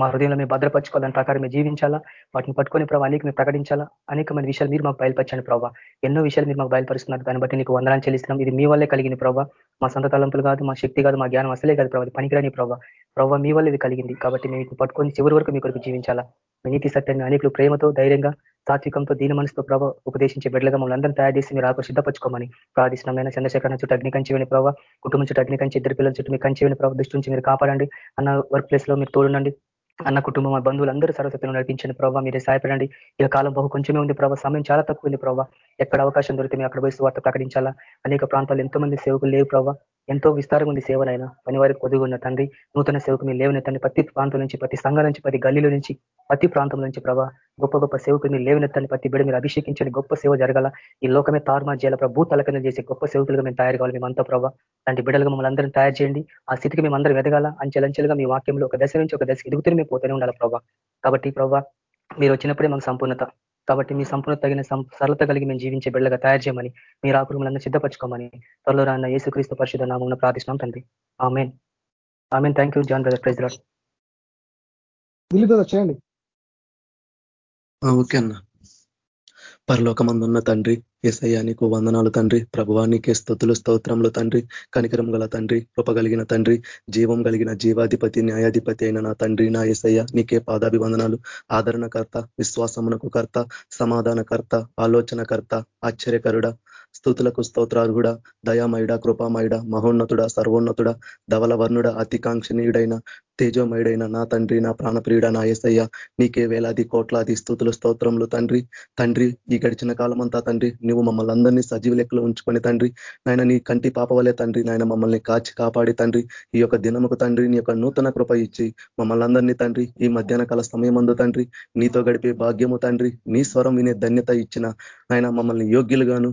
మా హృదయంలో మేము భద్రపరచుకోవాలని ప్రకారం మేము జీవించాలా? వాటిని పట్టుకొని ప్రభావ అనేక మేము ప్రకటించాలా? అనేకమైన విషయాలు మీరు మాకు బయలుపరచండి ప్రభావ ఎన్నో విషయాలు మీరు మాకు బయలుపరుస్తున్నారు. దాన్ని బట్టి నీకు వందనాలు చెల్లిస్తున్నాం. ఇది మీ వల్లే కలిగిన ప్రభావ మా సొంత తలంపులు కాదు మా శక్తి కాదు మా జ్ఞానం అసలే కాదు ప్రభావ పనికిరాని ప్రభావ ప్రభావ మీ వల్ల ఇది కలిగింది. కాబట్టి మేము పట్టుకొని చివరి వరకు మీ కొరకు జీవించాలా? నీతి సత్యాన్ని అనేకులు ప్రేమతో ధైర్యంగా సాత్వికంతో దీని మనసుతో ప్రభావ ఉపదేశించే బిడ్డలుగా మమ్మల్ని అందరం తయారు చేసి మీరు ఆకు సిద్ధపరచుకోమని ప్రార్థిష్టమైన చంద్రశేఖరణ చుట్టూ అగ్ని కంచివేని ప్రభావ కుటుంబం చుట్టూ అగ్ని కంచి ఇద్దరు పిల్లల చుట్టూ మీ కంచివేని ప్రభావ దృష్టి నుంచి మీరు కాపాడండి. అన్న వర్క్ ప్లేస్లో మీరు తోడునండి అన్న కుటుంబం బంధువులందరూ సరస్వతిలో నడిపించండి ప్రభావ మీరే సహాయపడండి. ఈ కాలం బహు కొంచెమే ఉంది ప్రభావ సమయం చాలా తక్కువ ఉంది ప్రభావ ఎక్కడ అవకాశం దొరికితే మేము అక్కడ పోయి వార్త ప్రకటించాలా? అనేక ప్రాంతాల్లో ఎంతో మంది సేవకులు లేవు ప్రభావ ఎంతో విస్తారంగా ఉంది సేవలైనా. పని వారికి కొద్దిగా ఉన్న తండ్రి నూతన సేవకు మీరు లేవనెత్తండి. ప్రతి ప్రాంతం నుంచి ప్రతి సంఘం నుంచి ప్రతి గల్లీలో నుంచి ప్రతి ప్రాంతం నుంచి ప్రభావ గొప్ప గొప్ప సేవకులు మీరు లేవనెత్తండి. ప్రతి బిడ మీరు అభిషేకించండి. గొప్ప సేవ జరగాల. ఈ లోకమే తారుమా చేయాల ప్రభు తలకన చేసే గొప్ప సేవకులుగా మేము తయారు కావాలి మేమంతా ప్రభావ అంటే బిడ్డలుగా మమ్మల్ని అందరం తయారు చేయండి. ఆ స్థితికి మేము అందరం ఎదగాల? అంచెలంచెలుగా మీ వాక్యంలో ఒక దశ నుంచి ఒక దశ ఎదుగుతూనే పోతూనే ఉండాలి ప్రభావ కాబట్టి ప్రభావ మీరు వచ్చినప్పుడే మాకు సంపూర్ణత. కాబట్టి మీ సంపూర్ణత తగిన సరళత కలిగి మేము జీవించే బిడ్డగా తయారు చేయమని మీరు ఆ కుటుంబాలను సిద్ధపరచుకోమని త్వరలో రాన్న యేసుక్రీస్తు పరిశుధ నామం ప్రార్థిస్తున్నాం తండ్రి. Amen. Amen. Thank you John brother. Praise చేయండి. ఓకే అన్న. పరలోకమందున్న తండ్రి ఏసయ్యా నీకు వందనాలు తండ్రి. ప్రభువానికి స్థుతులు స్తోత్రములు తండ్రి. కనికరం గల తండ్రి కృపగలిగిన తండ్రి. జీవం కలిగిన జీవాధిపతి న్యాయాధిపతి అయిన నా తండ్రి నా ఏసయ్య నీకే పాదాభివందనాలు. ఆదరణకర్త విశ్వాసమునకు కర్త సమాధానకర్త ఆలోచనకర్త ఆశ్చర్యకరుడ. స్థుతులకు స్తోత్రాలు కూడా. దయామయుడ కృపామయుడ మహోన్నతుడ సర్వోన్నతుడ ధవలవర్ణుడ అతికాంక్షణీయుడైన తేజోమయుడైన నా తండ్రి నా ప్రాణప్రియుడ నా ఏసయ్య నీకే వేలాది కోట్లాది స్థుతులు స్తోత్రములు తండ్రి. తండ్రి ఈ గడిచిన కాలం అంతా తండ్రి నువ్వు మమ్మల్ని అందరినీ సజీవ లెక్కలు ఉంచుకొని తండ్రి. నాయన నీ కంటి పాపవలే తండ్రి నాయన మమ్మల్ని కాచి కాపాడి తండ్రి. ఈ యొక్క దినముకు తండ్రి నీ యొక్క నూతన కృప ఇచ్చి మమ్మల్ని అందరినీ తండ్రి ఈ మధ్యాహ్న కాల సమయమందు తండ్రి నీతో గడిపే భాగ్యము తండ్రి నీ స్వరం వినే ధన్యత ఇచ్చిన ఆయన మమ్మల్ని యోగ్యులుగాను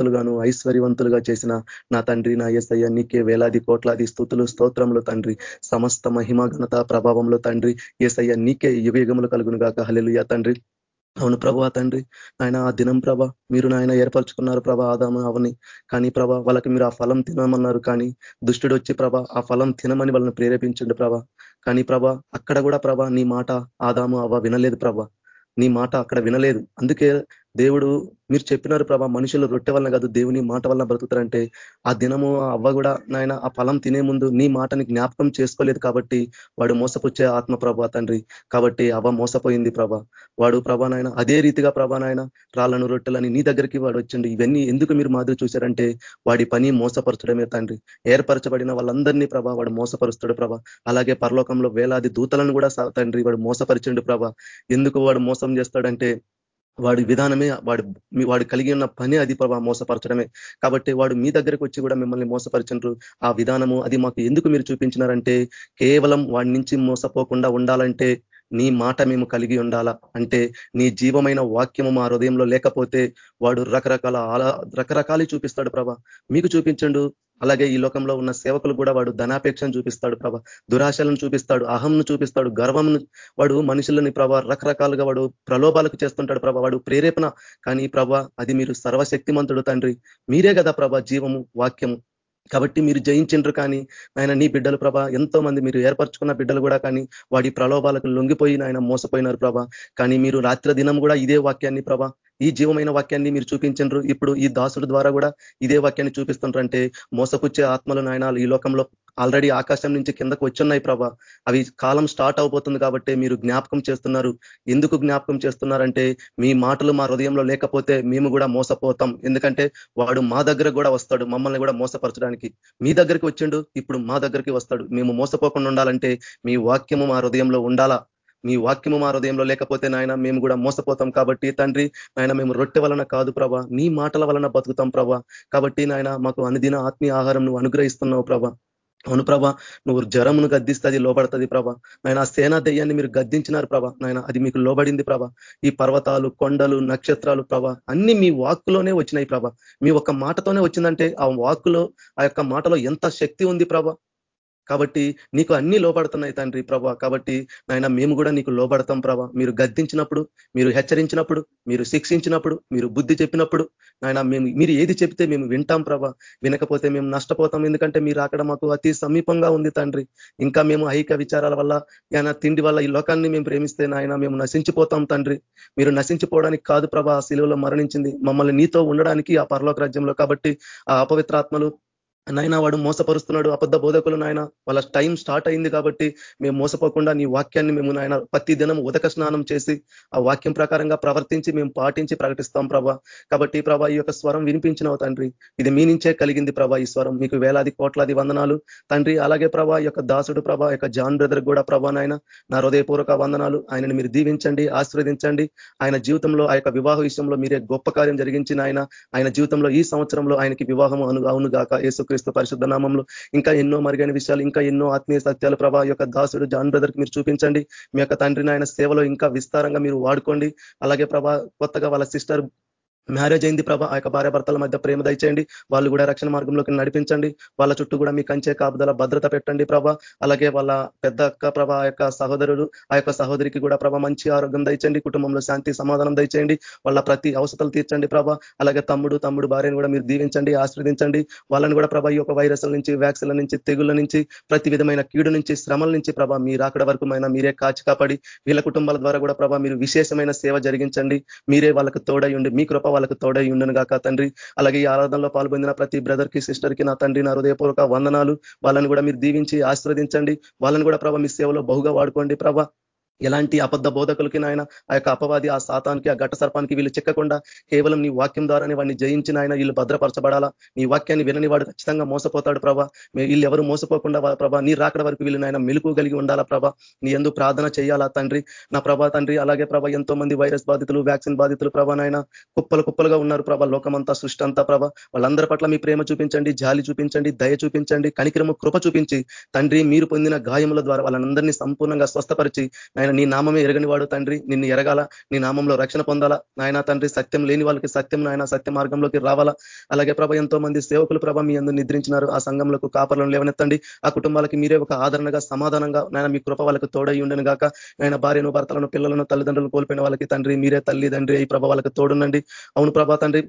ధనవంతులుగాను ఐశ్వర్యవంతులుగా చేసిన నా తండ్రి నా ఎస్ఐయ నీకే వేలాది కోట్లాది స్థుతులు స్తోత్రములు తండ్రి. సమస్త మహిమ ఘనత ప్రభావంలో తండ్రి. ఏసయ్య నీకే యువేగములు కలుగును గాక హలెలుయా తండ్రి. అవును ప్రభా తండ్రి. ఆయన ఆ దినం ప్రభ మీరు నాయన ఏర్పరచుకున్నారు ప్రభ ఆదాము అవని కానీ ప్రభ వాళ్ళకి మీరు ఆ ఫలం తినమన్నారు కానీ దుష్టుడు వచ్చి ప్రభ ఆ ఫలం తినమని వాళ్ళని ప్రేరేపించండి ప్రభ. కానీ ప్రభ అక్కడ కూడా ప్రభ నీ మాట ఆదాము అవ వినలేదు ప్రభ. నీ మాట అక్కడ వినలేదు. అందుకే దేవుడు మీరు చెప్పినారు ప్రభా మనుషులు రొట్టె వలన కాదు దేవుని మాట వలన బ్రతుకుతారంటే ఆ దినము అవ్వ కూడా నాయన ఆ ఫలం తినే ముందు నీ మాటని జ్ఞాపకం చేసుకోలేదు కాబట్టి వాడు మోసపుచ్చే ఆత్మ ప్రభా తండ్రి. కాబట్టి అవ్వ మోసపోయింది ప్రభా. వాడు ప్రభా నాయన అదే రీతిగా ప్రభా నాయన రాళ్ళను రొట్టెలని నీ దగ్గరికి వాడు వచ్చిండు. ఇవన్నీ ఎందుకు మీరు మాదిరి చూశారంటే వాడి పని మోసపరచడమే తండ్రి. ఏర్పరచబడిన వాళ్ళందరినీ ప్రభా వాడు మోసపరుస్తాడు ప్రభా. అలాగే పరలోకంలో వేలాది దూతలను కూడా తండ్రి వాడు మోసపరిచిండు ప్రభా. ఎందుకు వాడు మోసం చేస్తాడంటే వాడి విధానమే వాడు వాడు కలిగి ఉన్న పని అది ప్రభా మోసపరచడమే. కాబట్టి వాడు మీ దగ్గరకు వచ్చి కూడా మిమ్మల్ని మోసపరిచినారు ఆ విధానము అది మాకు ఎందుకు మీరు చూపించినారంటే కేవలం వాడి నుంచి మోసపోకుండా ఉండాలంటే నీ మాట మేము కలిగి ఉండాలా? అంటే నీ జీవమైన వాక్యము మా హృదయంలో లేకపోతే వాడు రకరకాల రకరకాలు చూపిస్తాడు ప్రభా. మీకు చూపించండు. అలాగే ఈ లోకంలో ఉన్న సేవకులు కూడా వాడు ధనాపేక్షను చూపిస్తాడు ప్రభ. దురాశలను చూపిస్తాడు. అహంను చూపిస్తాడు. గర్వంను వాడు మనుషులని ప్రభ రకరకాలుగా వాడు ప్రలోభాలకు చేస్తుంటాడు ప్రభ. వాడు ప్రేరేపణ. కానీ ప్రభ అది మీరు సర్వశక్తిమంతుడు తండ్రి. మీరే కదా ప్రభ జీవము వాక్యము. కాబట్టి మీరు జయించండ్రు కానీ ఆయన నీ బిడ్డలు ప్రభా ఎంతో మంది మీరు ఏర్పరచుకున్న బిడ్డలు కూడా కానీ వాడి ప్రలోభాలకు లొంగిపోయి ఆయన మోసపోయినారు ప్రభా. కానీ మీరు రాత్రి దినం కూడా ఇదే వాక్యాన్ని ప్రభ ఈ జీవమైన వాక్యాన్ని మీరు చూపించండ్రు. ఇప్పుడు ఈ దాసుడు ద్వారా కూడా ఇదే వాక్యాన్ని చూపిస్తుంటారంటే మోసపుచ్చే ఆత్మలు నాయన ఈ లోకంలో ఆల్రెడీ ఆకాశం నుంచి కిందకు వచ్చున్నాయి ప్రభా. అవి కాలం స్టార్ట్ అవబోతుంది కాబట్టి మీరు జ్ఞాపకం చేస్తున్నారు. ఎందుకు జ్ఞాపకం చేస్తున్నారంటే మీ మాటలు మా హృదయంలో లేకపోతే మేము కూడా మోసపోతాం. ఎందుకంటే వాడు మా దగ్గర కూడా వస్తాడు మమ్మల్ని కూడా మోసపరచడానికి. మీ దగ్గరికి వచ్చిండు ఇప్పుడు మా దగ్గరికి వస్తాడు. మేము మోసపోకుండా ఉండాలంటే మీ వాక్యము మా హృదయంలో ఉండాలా? నీ వాక్యము మా హృదయంలో లేకపోతే నాయన మేము కూడా మోసపోతాం కాబట్టి తండ్రి నాయన మేము రొట్టె వలన కాదు ప్రభా నీ మాటల వలన బతుకుతాం ప్రభా. కాబట్టి నాయన మాకు అనుదిన ఆత్మీయ ఆహారం నువ్వు అనుగ్రహిస్తున్నావు ప్రభా. అవును ప్రభా నువ్వు జ్వరమును గద్దిస్తుంది లోబడుతుంది ప్రభా. నాయన సేనా దయ్యాన్ని మీరు గద్దించినారు ప్రభా. నాయన అది మీకు లోబడింది ప్రభా. ఈ పర్వతాలు కొండలు నక్షత్రాలు ప్రభా అన్ని మీ వాక్కులోనే వచ్చినాయి ప్రభా. మీ ఒక్క మాటతోనే వచ్చిందంటే ఆ వాక్కులో ఆ యొక్క మాటలో ఎంత శక్తి ఉంది ప్రభా? కాబట్టి నీకు అన్ని లోపడుతున్నాయి తండ్రి ప్రభా. కాబట్టి నాయన మేము కూడా నీకు లోపడతాం ప్రభా. మీరు గద్దించినప్పుడు మీరు హెచ్చరించినప్పుడు మీరు శిక్షించినప్పుడు మీరు బుద్ధి చెప్పినప్పుడు నాయన మేము మీరు ఏది చెప్తే మేము వింటాం ప్రభా. వినకపోతే మేము నష్టపోతాం. ఎందుకంటే మీరు అక్కడ మాకు అతి సమీపంగా ఉంది తండ్రి. ఇంకా మేము ఐక విచారాల వల్ల ఆయన తిండి వల్ల ఈ లోకాన్ని మేము ప్రేమిస్తే నాయన మేము నశించిపోతాం తండ్రి. మీరు నశించిపోవడానికి కాదు ప్రభా. ఆ శిలువలో మరణించింది. మమ్మల్ని నీతో ఉండడానికి ఆ పరలోక రాజ్యంలో. కాబట్టి ఆ అపవిత్రాత్మలు నాయన వాడు మోసపరుస్తున్నాడు అబద్ధ బోధకులు నాయన. వాళ్ళ టైం స్టార్ట్ అయింది కాబట్టి మేము మోసపోకుండా నీ వాక్యాన్ని మేము నాయన ప్రతి దినం ఉదక స్నానం చేసి ఆ వాక్యం ప్రకారంగా ప్రవర్తించి మేము పాటించి ప్రకటిస్తాం ప్రభా. కాబట్టి ప్రభా ఈ యొక్క స్వరం వినిపించినవు తండ్రి. ఇది మీ నుంచే కలిగింది ప్రభా ఈ స్వరం. మీకు వేలాది కోట్లాది వందనాలు. తండ్రి అలాగే ప్రభా యొక్క దాసుడు ప్రభా యొక్క జాన్ బ్రదర్ కూడా ప్రభా నాయన నా హృదయపూర్వక వందనాలు. ఆయనని మీరు దీవించండి ఆశీర్వదించండి. ఆయన జీవితంలో ఆ యొక్క వివాహ విషయంలో మీరే గొప్ప కార్యం జరిగించిన ఆయన ఆయన జీవితంలో ఈ సంవత్సరంలో ఆయనకి వివాహం అను అవును గాక. యేసుక్రీస్తు పరిశుద్ధ నామంలో ఇంకా ఎన్నో మరుగైన విషయాలు ఇంకా ఎన్నో ఆత్మీయ సత్యాలు. ప్రభా యొక్క దాసుడు జాన్ బ్రదర్ మీరు చూపించండి. మీ యొక్క తండ్రిని ఆయన సేవలో ఇంకా విస్తారంగా మీరు వాడుకోండి. అలాగే ప్రభా కొత్తగా వాళ్ళ సిస్టర్ మ్యారేజ్ అయింది ప్రభా ఆ యొక్క భార్య భర్తల మధ్య ప్రేమ దయచేయండి. వాళ్ళు కూడా రక్షణ మార్గంలోకి నడిపించండి. వాళ్ళ చుట్టూ కూడా మీ కంచే కాపుదల భద్రత పెట్టండి ప్రభ. అలాగే వాళ్ళ పెద్ద అక్క ప్రభా ఆ యొక్క సహోదరుడు ఆ యొక్క సహోదరికి కూడా ప్రభా మంచి ఆరోగ్యం దయచేయండి. కుటుంబంలో శాంతి సమాధానం దయచేయండి. వాళ్ళ ప్రతి అవసరాలు తీర్చండి ప్రభ. అలాగే తమ్ముడు తమ్ముడు భార్యను కూడా మీరు దీవించండి ఆశ్రదించండి వాళ్ళని కూడా ప్రభ ఈ యొక్క వైరస్ల నుంచి వ్యాక్సిన్ల నుంచి తెగుళ్ళ నుంచి ప్రతి విధమైన కీడు నుంచి శ్రమల నుంచి ప్రభ మీరు అక్కడ వరకు మీరే కాచి కాపాడి వీళ్ళ కుటుంబాల ద్వారా కూడా ప్రభ మీరు విశేషమైన సేవ జరిగించండి. మీరే వాళ్ళకు తోడై ఉండి మీ కృప వాళ్ళకు తోడై ఉండను గాక తండ్రి. అలాగే ఈ ఆరాధనలో పాల్పొందిన ప్రతి బ్రదర్కి సిస్టర్కి నా తండ్రి నా హృదయపూర్వక వందనాలు. వాళ్ళని కూడా మీరు దీవించి ఆశీర్వదించండి. వాళ్ళని కూడా ప్రభావ మీ సేవలో బహుగా వాడుకోండి ప్రభా. ఎలాంటి అబద్ధ బోధకులకి నాయన ఆ యొక్క అపవాది ఆ సాతానికి ఆ ఘట సర్పానికి వీళ్ళు చిక్కకుండా కేవలం నీ వాక్యం ద్వారానే వాడిని జయించిన ఆయన వీళ్ళు భద్రపరచబడాలా? నీ వాక్యాన్ని వినని వాడు ఖచ్చితంగా మోసపోతాడు ప్రభా. వీళ్ళు ఎవరు మోసపోకుండా ప్రభా నీ రాకడ వరకు వీళ్ళు నాయన మెలుకు కలిగి ఉండాలా ప్రభా? నీ ఎందుకు ప్రార్థన చేయాలా తండ్రి? నా ప్రభా తండ్రి అలాగే ప్రభా ఎంతో మంది వైరస్ బాధితులు వ్యాక్సిన్ బాధితులు ప్రభా నాయన కుప్పలు కుప్పలుగా ఉన్నారు ప్రభా లోకమంతా సృష్టి అంతా ప్రభా. వాళ్ళందరి పట్ల మీ ప్రేమ చూపించండి జాలి చూపించండి దయ చూపించండి కనిక్రమ కృప చూపించి తండ్రి మీరు పొందిన గాయముల ద్వారా వాళ్ళందరినీ సంపూర్ణంగా స్వస్థపరిచి ఆయన నీ నామమే ఎరగని వాడు తండ్రి. నిన్ను ఎరగాల నీ నామంలో రక్షణ పొందాలా. నాయన తండ్రి సత్యం లేని వాళ్ళకి సత్యం నాయన సత్య మార్గంలోకి రావాలా. అలాగే ప్రభ ఎంతో మంది సేవకులు ప్రభ మీ అందరూ నిద్రించినారు. ఆ సంఘంలో కాపర్లను లేవనెత్తండి. ఆ కుటుంబాలకి మీరే ఒక ఆదరణగా సమాధానంగా నాయన మీ కృప వాళ్ళకి తోడై ఉండను గాక. నాయన భార్యను భర్తలను పిల్లలను తల్లిదండ్రులు కోల్పోయిన వాళ్ళకి తండ్రి మీరే తల్లి తండ్రి ఈ ప్రభ వాళ్ళకి తోడునండి అవును ప్రభా తండ్రి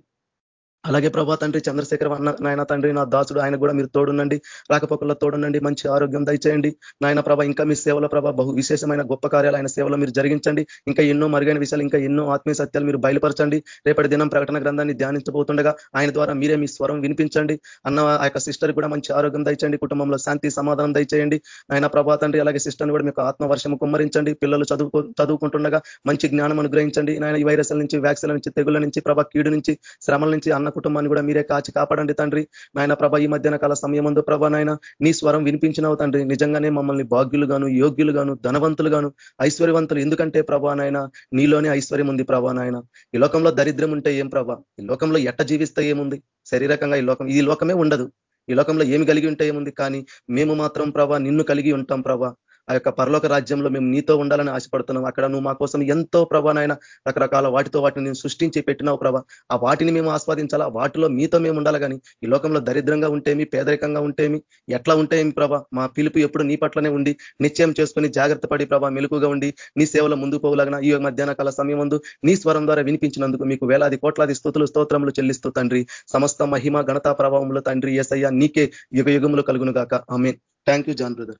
అలాగే ప్రభా తండ్రి చంద్రశేఖర్ అన్న నాయన తండ్రి నా దాసుడు ఆయన కూడా మీరు తోడునండి రాకపోకల్లో తోడునండి మంచి ఆరోగ్యం దయచేయండి. నాయన ప్రభ ఇంకా మీ సేవల ప్రభ బహు విశేషమైన గొప్ప కార్యాలు ఆయన సేవలో మీరు జరిగించండి. ఇంకా ఎన్నో మరుగైన విషయాలు ఇంకా ఎన్నో ఆత్మీయ సత్యాలు మీరు బయలుపరచండి. రేపటి దినం ప్రకటన గ్రంథాన్ని ధ్యానించబోతుండగా ఆయన ద్వారా మీరే మీ స్వరం వినిపించండి. అన్న ఆ యొక్క సిస్టర్ కూడా మంచి ఆరోగ్యం దయచేయండి కుటుంబంలో శాంతి సమాధానం దయచేయండి. ఆయన ప్రభా తండ్రి అలాగే సిస్టర్ని కూడా మీకు ఆత్మవర్షం కుమ్మరించండి. పిల్లలు చదువుకు చదువుకుంటుండగా మంచి జ్ఞానం అనుగ్రహించండి. నాయన ఈ వైరస్ల నుంచి వ్యాక్సిన్ల నుంచి తెగుల నుంచి ప్రభా కీడు నుంచి శ్రమల నుంచి అన్న కుటుంబాన్ని కూడా మీరే కాచి కాపాడండి తండ్రి. నాయన ప్రభ ఈ మధ్యాహ్న కాల సమయం ముందు ప్రభ నాయన నీ స్వరం వినిపించినవు తండ్రి. నిజంగానే మమ్మల్ని భాగ్యులుగాను యోగ్యులుగాను ధనవంతులుగాను ఐశ్వర్యవంతులు. ఎందుకంటే ప్రభా నాయన నీలోనే ఐశ్వర్యం ఉంది ప్రభా నాయన. ఈ లోకంలో దరిద్రం ఉంటే ఏం ప్రభా? ఈ లోకంలో ఎట్ట జీవిస్తే ఏముంది? శరీరకంగా ఈ లోకం ఈ లోకమే ఉండదు. ఈ లోకంలో ఏమి కలిగి ఉంటే ఏముంది? కానీ మేము మాత్రం ప్రభా నిన్ను కలిగి ఉంటాం ప్రభా. ఆ యొక్క పరలోక రాజ్యంలో మేము నీతో ఉండాలని ఆశపడుతున్నాం. అక్కడ నువ్వు మా కోసం ఎంతో ప్రభానైనా రకరకాల వాటితో వాటిని నేను సృష్టించి పెట్టినావు ప్రభా. ఆ వాటిని మేము ఆస్వాదించాలా? వాటిలో మీతో మేము ఉండాలి కానీ ఈ లోకంలో దరిద్రంగా ఉంటేమి పేదరికంగా ఉంటేమి ఎట్లా ఉంటేమి ప్రభా? మా పిలుపు ఎప్పుడు నీ పట్లనే ఉండి నిశ్చయం చేసుకుని జాగ్రత్త పడి ప్రభా మెలుకుగా ఉండి నీ సేవలో ముందుకు పోగలగిన ఈ మధ్యాహ్న కాల సమయం ముందు నీ స్వరం ద్వారా వినిపించినందుకు మీకు వేలాది కోట్లాది స్థుతులు స్తోత్రములు చెల్లిస్తూ తండ్రి. సమస్త మహిమ ఘనతా ప్రభావములు తండ్రి. ఎసయ్య నీకే యుగ యుగములు కలుగును గాక. ఆమె థ్యాంక్ యూ జాన్ బ్రదర్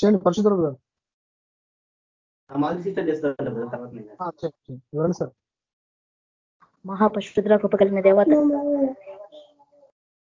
చేయండి పరిశుద్ధులు గారు మాది సిస్టర్ చేస్తారు తర్వాత ఇవ్వండి సార్. కలిగిన దేవత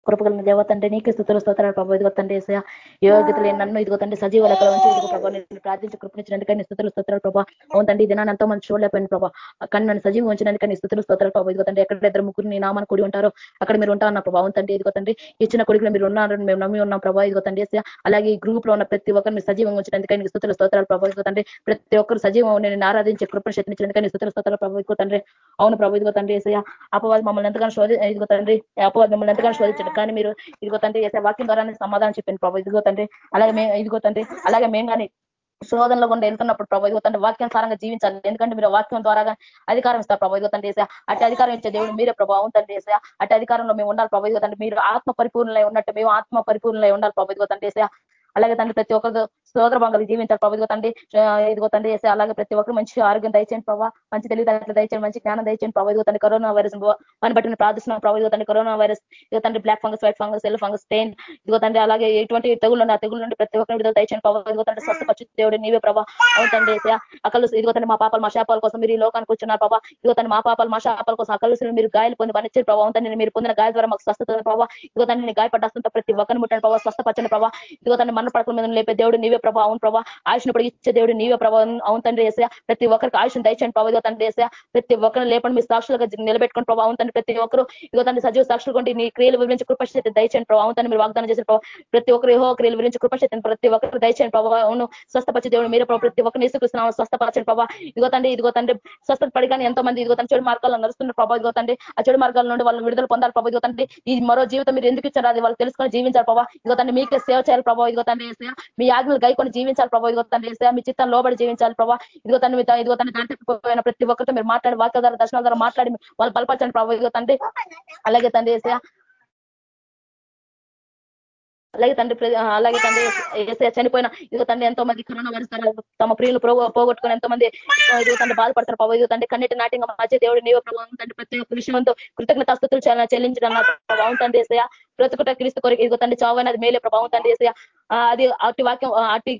కృపగలిగిన దేవ తండ్రి నీకు స్థుతులు స్తోత్రాలు ప్రభావ ఇదిగో తండ్రి ఏసయ యోగ్యత లేని నన్ను ఇదిగో తండ్రి సజీవ లెక్కల నుంచి ఇదిగో ప్రభావ నేను ప్రార్థించి కృపించినందుకని స్థుతులు స్తోత్రాలు ప్రభావ అవును ఇది ఎంతో మంది చూడలేకపోయిన ప్రభావ కానీ నన్ను సజీవ ఉంచినందుకని స్థుతులు స్తోత్రాలు ప్రభావ ఇదిగో తండ్రి ఎక్కడ ఇద్దరు ముగ్గురు నీ నామాన్ని కూడి ఉంటారో అక్కడ మీరు ఉంటారన్న ప్రభావ అవును తండ్రి ఇదిగో తండ్రి ఇచ్చిన కొడుకులు మీరు ఉన్నారని మేము నమ్మి ఉన్నాం ప్రభావ ఇదిగో తండ్రి ఏసయ అలాగే ఈ గ్రూప్లో ఉన్న ప్రతి ఒక్కరిని మీరు సజీవంగా ఉంచినందుకని స్థుతులు స్తోత్రాలు ప్రభావ ఇదిగో తండ్రి ప్రతి ఒక్కరు సజీవం నేను ఆరాధించే కృపను శక్తించినందుకని స్థుతులు స్తోత్రాలు ప్రభావ ఇదిగో తండ్రి అవును ప్రభావ ఇదిగో తండ్రి ఏసయ అపవాది మమ్మల్ని ఎంతగానో శోధి ఇదిగో తండ్రి అపవాది మమ్మల్ని ఎంతగానో శోధించండి కానీ మీరు ఇదిగో తండ్రి ఏసే వాక్యం ద్వారానే సమాధానం చెప్పింది ప్రభావ ఇదిగో తండ్రి అలాగే మేము ఇదిగో తండ్రి అలాగే మేము కానీ శోధనలో గుండా వెళ్తున్నప్పుడు ప్రభు ఇదిగోతండి వాక్యం వాక్యానుసారంగా జీవించాలి. ఎందుకంటే మీరు వాక్యం ద్వారా అధికారం ఇస్తారు ప్రభు. ఇదిగోతండి వేసా అటు అధికారం ఇచ్చే దేవుడు మీరే ప్రభావం తండ్రి వేసా అటు అధికారంలో మేము ఉండాలి ప్రభు. ఇదిగోతండి మీరు ఆత్మ పరిపూర్ణలై ఉన్నట్టు మేము ఆత్మ పరిపూర్ణలై ఉండాలి ప్రభు. ఇదిగోతండి వేసా అలాగే తండ్రి ప్రతి ఒక్కరు స్తోత్ర భాగాలు జీవించాలి ప్రభు ఇదిగో తండ్రి ఇదిగో తండ్రి చేస్తే అలాగే ప్రతి ఒక్కరు మంచి ఆరోగ్యం దయచేయండి ప్రభావ మంచి తెలివితేటలు దయచేయండి మంచి జ్ఞానం దయచేయండి ప్రభు ఇదిగో తండ్రి కరోనా వైరస్ అని బట్టి ప్రార్థిస్తున్నాం ప్రభావ ఇదిగో తండ్రి కరోనా వైరస్ ఇదిగో తండ్రి బ్లాక్ ఫంగస్ వైట్ ఫంగస్ ఎల్ ఫంగస్ స్టెయిన్ ఇదిగో తండ్రి అలాగే ఎటువంటి తెగులు ఆ తెగులు నుండి ప్రతి ఒక్కరు విడుదల దయచేయండి ప్రభావ ఇదిగో తండ్రి స్వస్థపచ్చు దేవుడు నీవే ప్రభావ అవుతండి అకలు ఇదిగో తండ్రి మా పాపాలు మా శాపాల కోసం మీరు ఈ లోకానికి వచ్చినారు ప్రభావ ఇదిగో తండ్రి మా పాపాలు మా శాపాల కోసం అక్కలు మీరు గాయలు పొంది పనిచ్చే ప్రభావం తండ్రి మీరు పొందిన గాయ ద్వారా మాకు స్వస్థత ప్రభావ ఇదిగో తండ్రి నీ గాయపడ్డాస్తుంటే ప్రతి ఒక్కరిని ముట్టండి ప్రభావ స్వస్థపచ్చని ప్రభావ ఇదిగో తండ్రి మన పడకల మీద లేపే దేవుడు నీవే ప్రభా అవును ప్రభావ ఆయుష్ను కూడా ఇచ్చే దేవుడు నీవే ప్రభావం అవును తండ్రి వేసా ప్రతి ఒక్కరికి ఆయుష్ను దయచండి ప్రభావ ఇదిగో తండ్రి వేసా ప్రతి ఒక్కరిని లేపండి. మీ సాక్షులుగా నిలబెట్టుకుని ప్రభావ అవును తండ్రి ప్రతి ఒక్కరు ఇదిగో తండ్రి సజీవ సాక్షులు కొండి. నీ క్రియలు వివరించి కృపశక్తి దయచండి ప్రభావ అవును తండ్రి మీరు వాగ్దానం చేసిన ప్రభావ ప్రతి ఒక్కరు ఏహో క్రియలు వివరించి కృపశక్తిని ప్రతి ఒక్కరు దయచండి ప్రభావ అవును స్వస్థపచ్చి దేవుడు మీరే ప్రభావ ప్రతి ఒక్కరిని ఇసుకృష్ణ స్వస్థపరచండి ప్రభావ ఇదిగో తండ్రి ఇదిగో తండ్రి స్వస్థత పడిగానే ఎంతో మంది ఇదిగో చెడు మార్గాల్లో నడుస్తున్న ప్రభావ ఇదిగో తండ్రి ఆ చెడు మార్గాల నుండి వాళ్ళు విడుదల పొందాలి ప్రభావ ఇదిగో తండ్రి ఈ మరో జీవితం మీరు ఎందుకు ఇచ్చారు? అది వాళ్ళు తెలుసుకొని జీవించాలి ప్రభావ ఇదిగో తండ్రి మీకే సేవ చేయాలి ప్రభావ ఇదిగో తండ్రి మీ ఆజ్ఞలు గైకొని జీవించాలి ప్రభావ ఇదిగో తండ్రి మీ చిత్తం లోబడి జీవించాలి ప్రభావ ఇదిగో తండ్రి మీ ఇదిగో తండ్రి దాంట్లో ప్రతి ఒక్కరితో మీరు మాట్లాడి వాక్య ద్వారా దర్శనాల ద్వారా మాట్లాడి వాళ్ళు బలపరచండి ప్రభావ ఇదిగో తండ్రి అలాగే తండ్రి ఏసా అలాగే తండ్రి అలాగే తండ్రి చనిపోయిన ఇదిగో తండ్రి ఎంతో మంది కరోనా వైరస్ తమ ప్రియులు పోగొట్టుకుని ఎంతో మంది ఇదిగో తండ్రి బాధపడతారు ప్రభావ ఇదిగో తండ్రి కన్నిటి నాట్యంగా మధ్య దేవుడు నీవ ప్రభావం తండ్రి ప్రతి ఒక్క విషయంతో కృతజ్ఞతాస్తుతులు చెల్లించడం ప్రభావం తండ్రి ఏసయ ప్రతి క్రీస్తు కొరకు ఇదిగో తండ్రి చావైనది మేలే ప్రభావం తండ్రి ఏసయ అది అటు వాక్యం అటు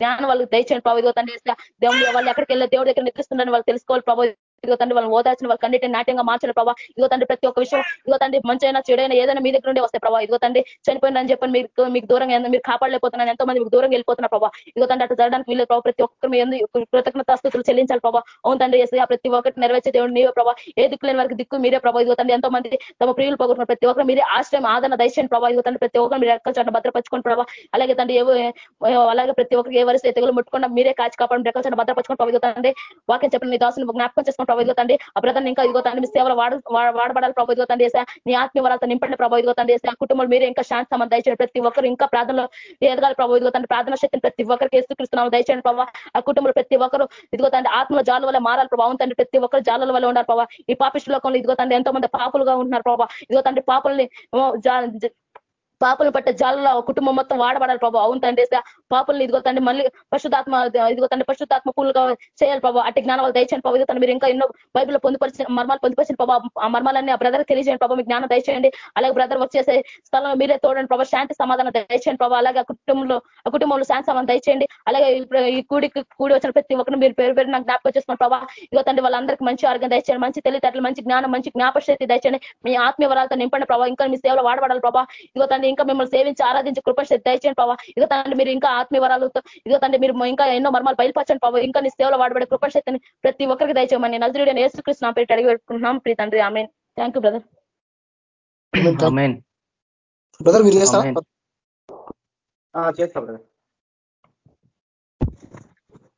జ్ఞానం వాళ్ళకి దయచేయండి ప్రభావ ఇదిగో తండ్రి దేవుడు వాళ్ళు ఎక్కడికి వెళ్ళే దేవుడి దగ్గర నిద్రిస్తుందని వాళ్ళు తెలుసుకోవాలి ప్రభావ ఇదిగో తండ్రి వాళ్ళని ఓదార్చిన వాళ్ళ కన్నిటి నాట్యంగా మార్చిన ప్రభావ ఇదిగో తండ్రి ప్రతి ఒక్క విషయం ఇదిగో తండ్రి మంచైనా చెడైనా ఏదైనా మీ దగ్గర నుండి వస్తే ప్రభావ ఇదిగో తండ్రి చనిపోయిందని చెప్పని మీకు మీకు దూరంగా మీరు కాపాడలేకపోతున్నాను ఎంతో మంది మీకు దూరంగా వెళ్ళిపోతున్నా ప్రభావ ఇదిగో తండ్రి అటు జరగడానికి వీళ్ళు ప్రభావ ప్రతి ఒక్కరు మీ కృతజ్ఞతాస్తుతులు చెల్లించాలి ప్రభావ అవును తండ్రి వేసి ప్రతి ఒక్కటి నెరవేర్చే దేవుడు నీవే ప్రభావ ఏ దిక్కు లేని వారికి దిక్కు మీరే ప్రభావ ఇదిగో తండ్రి ఎంతో మంది తమ ప్రియులు పోగొట్టుకున్న ప్రతి ఒక్కరు మీరే ఆశ్రయం ఆదరణ దయచేయండి ప్రభావ ఇదిగో తండ్రి ప్రతి ఒక్కరు మీరు ఎక్కడ చోట భద్రపరచుకోండి ప్రభావ అలాగే తండ్రి ఏవో అలాగే ప్రతి ఒక్కరికి ఏ వరిస్తే తెగులు ముట్టుకున్నా మీరే కాచి కాపాడండి ఎక్కడ చోట భద్రపరచుకోండి ప్రభావ తండ్రి వాక్యం చెప్పిన నీ దాసుని జ్ఞాపకం చేసుకుని ప్రభావ తండ్రి. ఇంకా ఇదిగో తండ్రి మీ సేవలు వాడ వాడబడాలి ప్రభావ ఇదిగో తండ్రి వేసా నీ ఆత్మీయ వరాలతో నింపండి ప్రభావ ఇదిగో తండ్రి వేసా కుటుంబం మీరు ఇంకా శాంతి సంబంధం దయచేయండి. ప్రతి ఒక్కరు ఇంకా ప్రార్థనలో ఎదగాలి ప్రభావ ఇదిగో తండ్రి. ప్రార్థన శక్తిని ప్రతి ఒక్కరికి వేసుకరిస్తున్నాము దయచేయండి ప్రభావ ఆ కుటుంబంలో ప్రతి ఒక్కరు ఇదిగో తండ్రి ఆత్మల జాల వల్ల మారాలి ప్రభావం తండ్రి ప్రతి ఒక్కరు జాలల వల్ల ఉండాలి ప్రభావ ఈ పాపిష్టి లోకంలో ఇదిగో తండ్రి ఎంతో మంది పాపులుగా ఉంటున్నారు ప్రభావ ఇదిగో తండ్రి పాపుల్ని పాపలు పట్టే జాలలో కుటుంబం మొత్తం వాడబడాలి ప్రభావ అవును తండ్రి పాపల్ని ఇదిగో తండ్రి మళ్ళీ పశుధాత్మ ఇదిగో తండ్రి పశుధాత్మ పూలుగా చేయాలి ప్రభావ అట్టి జ్ఞానం వాళ్ళు దయచేయండి ప్రభావ ఇదిగో మీరు ఇంకా ఎన్నో బైబిల్ పొందుపరిచిన మర్మాలు పొందుపరిచిన ప్రభావ ఆ మర్మాలన్నీ ఆ బ్రదర్ తెలియజేయండి ప్రభావ మీ జ్ఞానం దయచేయండి. అలాగే బ్రదర్ వచ్చేసే స్థలంలో మీరే తోడండి ప్రభావ శాంతి సమాధానం దయచేయండి ప్రభావ అలాగే కుటుంబంలో ఆ కుటుంబంలో శాంతి సమాధానం దయచేయండి. అలాగే ఈ కూడికి కూడి వచ్చిన ప్రతి ఒక్కరు మీరు పేరు పేరు నాకు జ్ఞాపకం చేసుకోండి ప్రభావ ఇదిగో తండ్రి వాళ్ళందరికీ మంచి ఆరోగ్యం దయచేయండి. మంచి తెలివితేటలు మంచి జ్ఞానం మంచి జ్ఞాపశక్తి దయచేయండి. మీ ఆత్మీయ వరాలతో నింపండి ప్రభావ ఇంకా మీ సేవలో వాడబడాలి ప్రభావ ఇదిగో తండ్రి ఇంకా మిమ్మల్ని సేవించి ఆరాధించి కృపశక్తి దయచేయండి ప్రభావ ఇదిగో తండ్రి మీరు ఇంకా ఆత్మీయ వరాలతో ఇదిగో తండ్రి మీరు ఇంకా ఎన్నో మర్మాలు బయలుపరచండి ప్రభావ ఇంకా నీ సేవలో వాడబడే కృపశక్తిని ప్రతి ఒక్కరికి దయచేయమని నజరుడు ఏసుకృష్ణ నా పేరు అడిగి పెట్టుకుంటున్నాం ప్రీ తండ్రి ఆమె థ్యాంక్ యూ బ్రదర్ బ్రదర్ మీరు చేస్తారా? చేస్తా బ్రదర్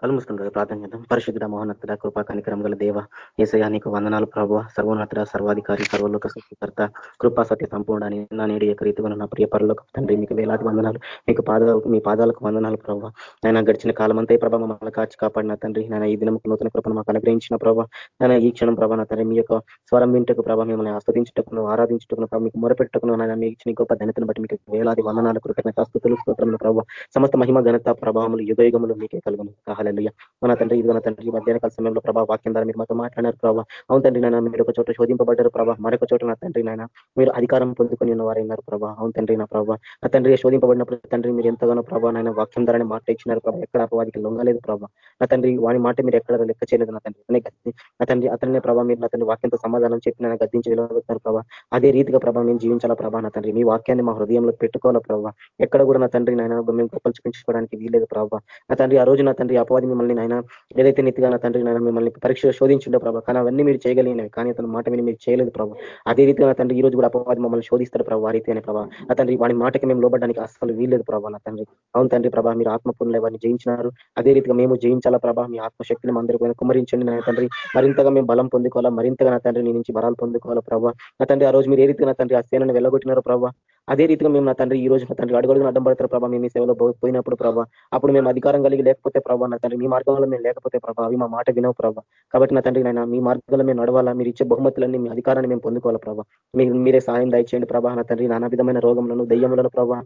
కళ్ళు ప్రాధాన్యత ప్రార్థన చేద్దాం పరిశుద్ధ మహోన్నతుడ కృపా కనికరం గల దేవ ఏసయా నీకు వందనాలు ప్రభు సర్వోన్నత సర్వాధికారి సర్వలోక సృష్టికర్త కృపా సత్య సంపూర్ణాన్ని నా నేడు యొక్క రీతిగా నా ప్రియ పరులకు తండ్రి మీకు వేలాది వందనాలు మీకు పాదాలకు మీ పాదాలకు వందనాలు ప్రభు నేను గడిచిన కాలం అంతా ప్రభ మమ్మల్ని కాచి కాపాడిన తండ్రి. నేను ఈ దినం నూతన కృపను మాకు అనుగ్రహించిన ప్రభావ. నేను ఈ క్షణం ప్రభావ నా తండ్రి మీ యొక్క స్వరం వింటకు ప్రభావ మిమ్మల్ని ఆస్వాదించటకును ఆరాధించటకును ప్రభావ మీకు మొరపెట్టకును నేను మీ ఇచ్చిన గొప్ప ధనతను బట్టి మీకు వేలాది వందనాలు కృతజ్ఞత స్తోత్రములు ప్రభావ. సమస్త మహిమ ఘనత ప్రభావములు యుగ యుగములు మీకే కలుగును. అలెలుయ్య మన తండ్రి ఇదిగో తండ్రి మధ్యాహ్న కాల సమయంలో ప్రభావ వాక్యం ద్వారా మీరు మాతో మాట్లాడారు ప్రభావ అవును తండ్రి నాయన మీరు ఒక చోట శోధింపబడ్డారు ప్రభావ మరొక చోట నా తండ్రి నాయన మీరు అధికారం పొందుకొని ఉన్న వారైనారు ప్రభావ అవును తండ్రి నా ప్రభావ నా తండ్రి శోధింపబడినప్పుడు తండ్రి మీరు ఎంతగానో ప్రభావ నాయన వాక్యం ద్వారా మాట ఇచ్చినారు ప్రభావ ఎక్కడ అపవాదికి లొంగలేదు ప్రభావ నా తండ్రి వాని మాట మీరు ఎక్కడ లెక్క చేయలేదు నా తండ్రి. నా తండ్రి అతనే ప్రభావ మీరు నా తండ్రి వాక్యంతో సమాధానం చెప్పి నేను గద్దించి ప్రభావ అదే రీతిగా ప్రభావ మేము జీవించాలా ప్రభా నా తండ్రి? మీ వాక్యాన్ని మా హృదయంలో పెట్టుకోవాలా ప్రభావ ఎక్కడ కూడా నా తండ్రి నాయన మేము గొప్పలు చూపించుకోవడానికి వీలేదు ప్రభావ నా తండ్రి ఆ రోజు నా తండ్రి అపవాది మిమ్మల్ని నాయన ఏదైతే నీతిగా నా తండ్రి నాయన మిమ్మల్ని పరీక్ష శోధించుండో ప్రభావ కానీ అవన్నీ మీరు చేయగలిగినవి కానీ అతని మాట విని మీరు చేయలేదు ప్రభావ అదే రీతిగా నా తండ్రి ఈ రోజు కూడా అపవాది మమ్మల్ని శోధిస్తారు ప్రభావ ఆ రీతి అనే ప్రభావ నా తండ్రి వాడి మాటకి మేము లోబడడానికి అస్సలు వీల్లేదు ప్రభావ నా తండ్రి. అవును తండ్రి ప్రభావ మీరు ఆత్మపూర్ణ వారిని జయించినారు? అదే రీతిగా మేము జయించాలా ప్రభావ మీ ఆత్మశక్తిని అందరికీ కుమరించండి నా తండ్రి. మరింతగా మేము బలం పొందుకోవాలా? మరింతగా నా తండ్రి నీ నుంచి బలాలు పొందుకోవాలా ప్రభావ నా తండ్రి ఆ రోజు మీరు ఏ రీతిగా నా తండ్రి ఆ సేనను వెళ్ళగొట్టినారు ప్రభావ అదే రీతిగా మేము నా తండ్రి ఈ రోజు నా తండ్రి అడుగుడుగున అడ్డం పడతారు ప్రభావ మేము ఈ సేవలో పోయినప్పుడు ప్రభావ అప్పుడు మేము అధికారం కలిగి లేకపోతే ప్రభావ నా తండ్రి మీ మార్గంలో మేము లేకపోతే ప్రభావ అవి మా మాట వినవు ప్రభావ కాబట్టి నా తండ్రి నైనా మీ మార్గంలో మేము నడవాలా మీరు ఇచ్చే బహుమతులన్నీ మీ అధికారాన్ని మేము పొందుకోవాలి ప్రభావ మీరు మీరే సాయం దయచేయండి ప్రభావ నా తండ్రి నానా విధమైన రోగంలోను దయ్యములను ప్రభావ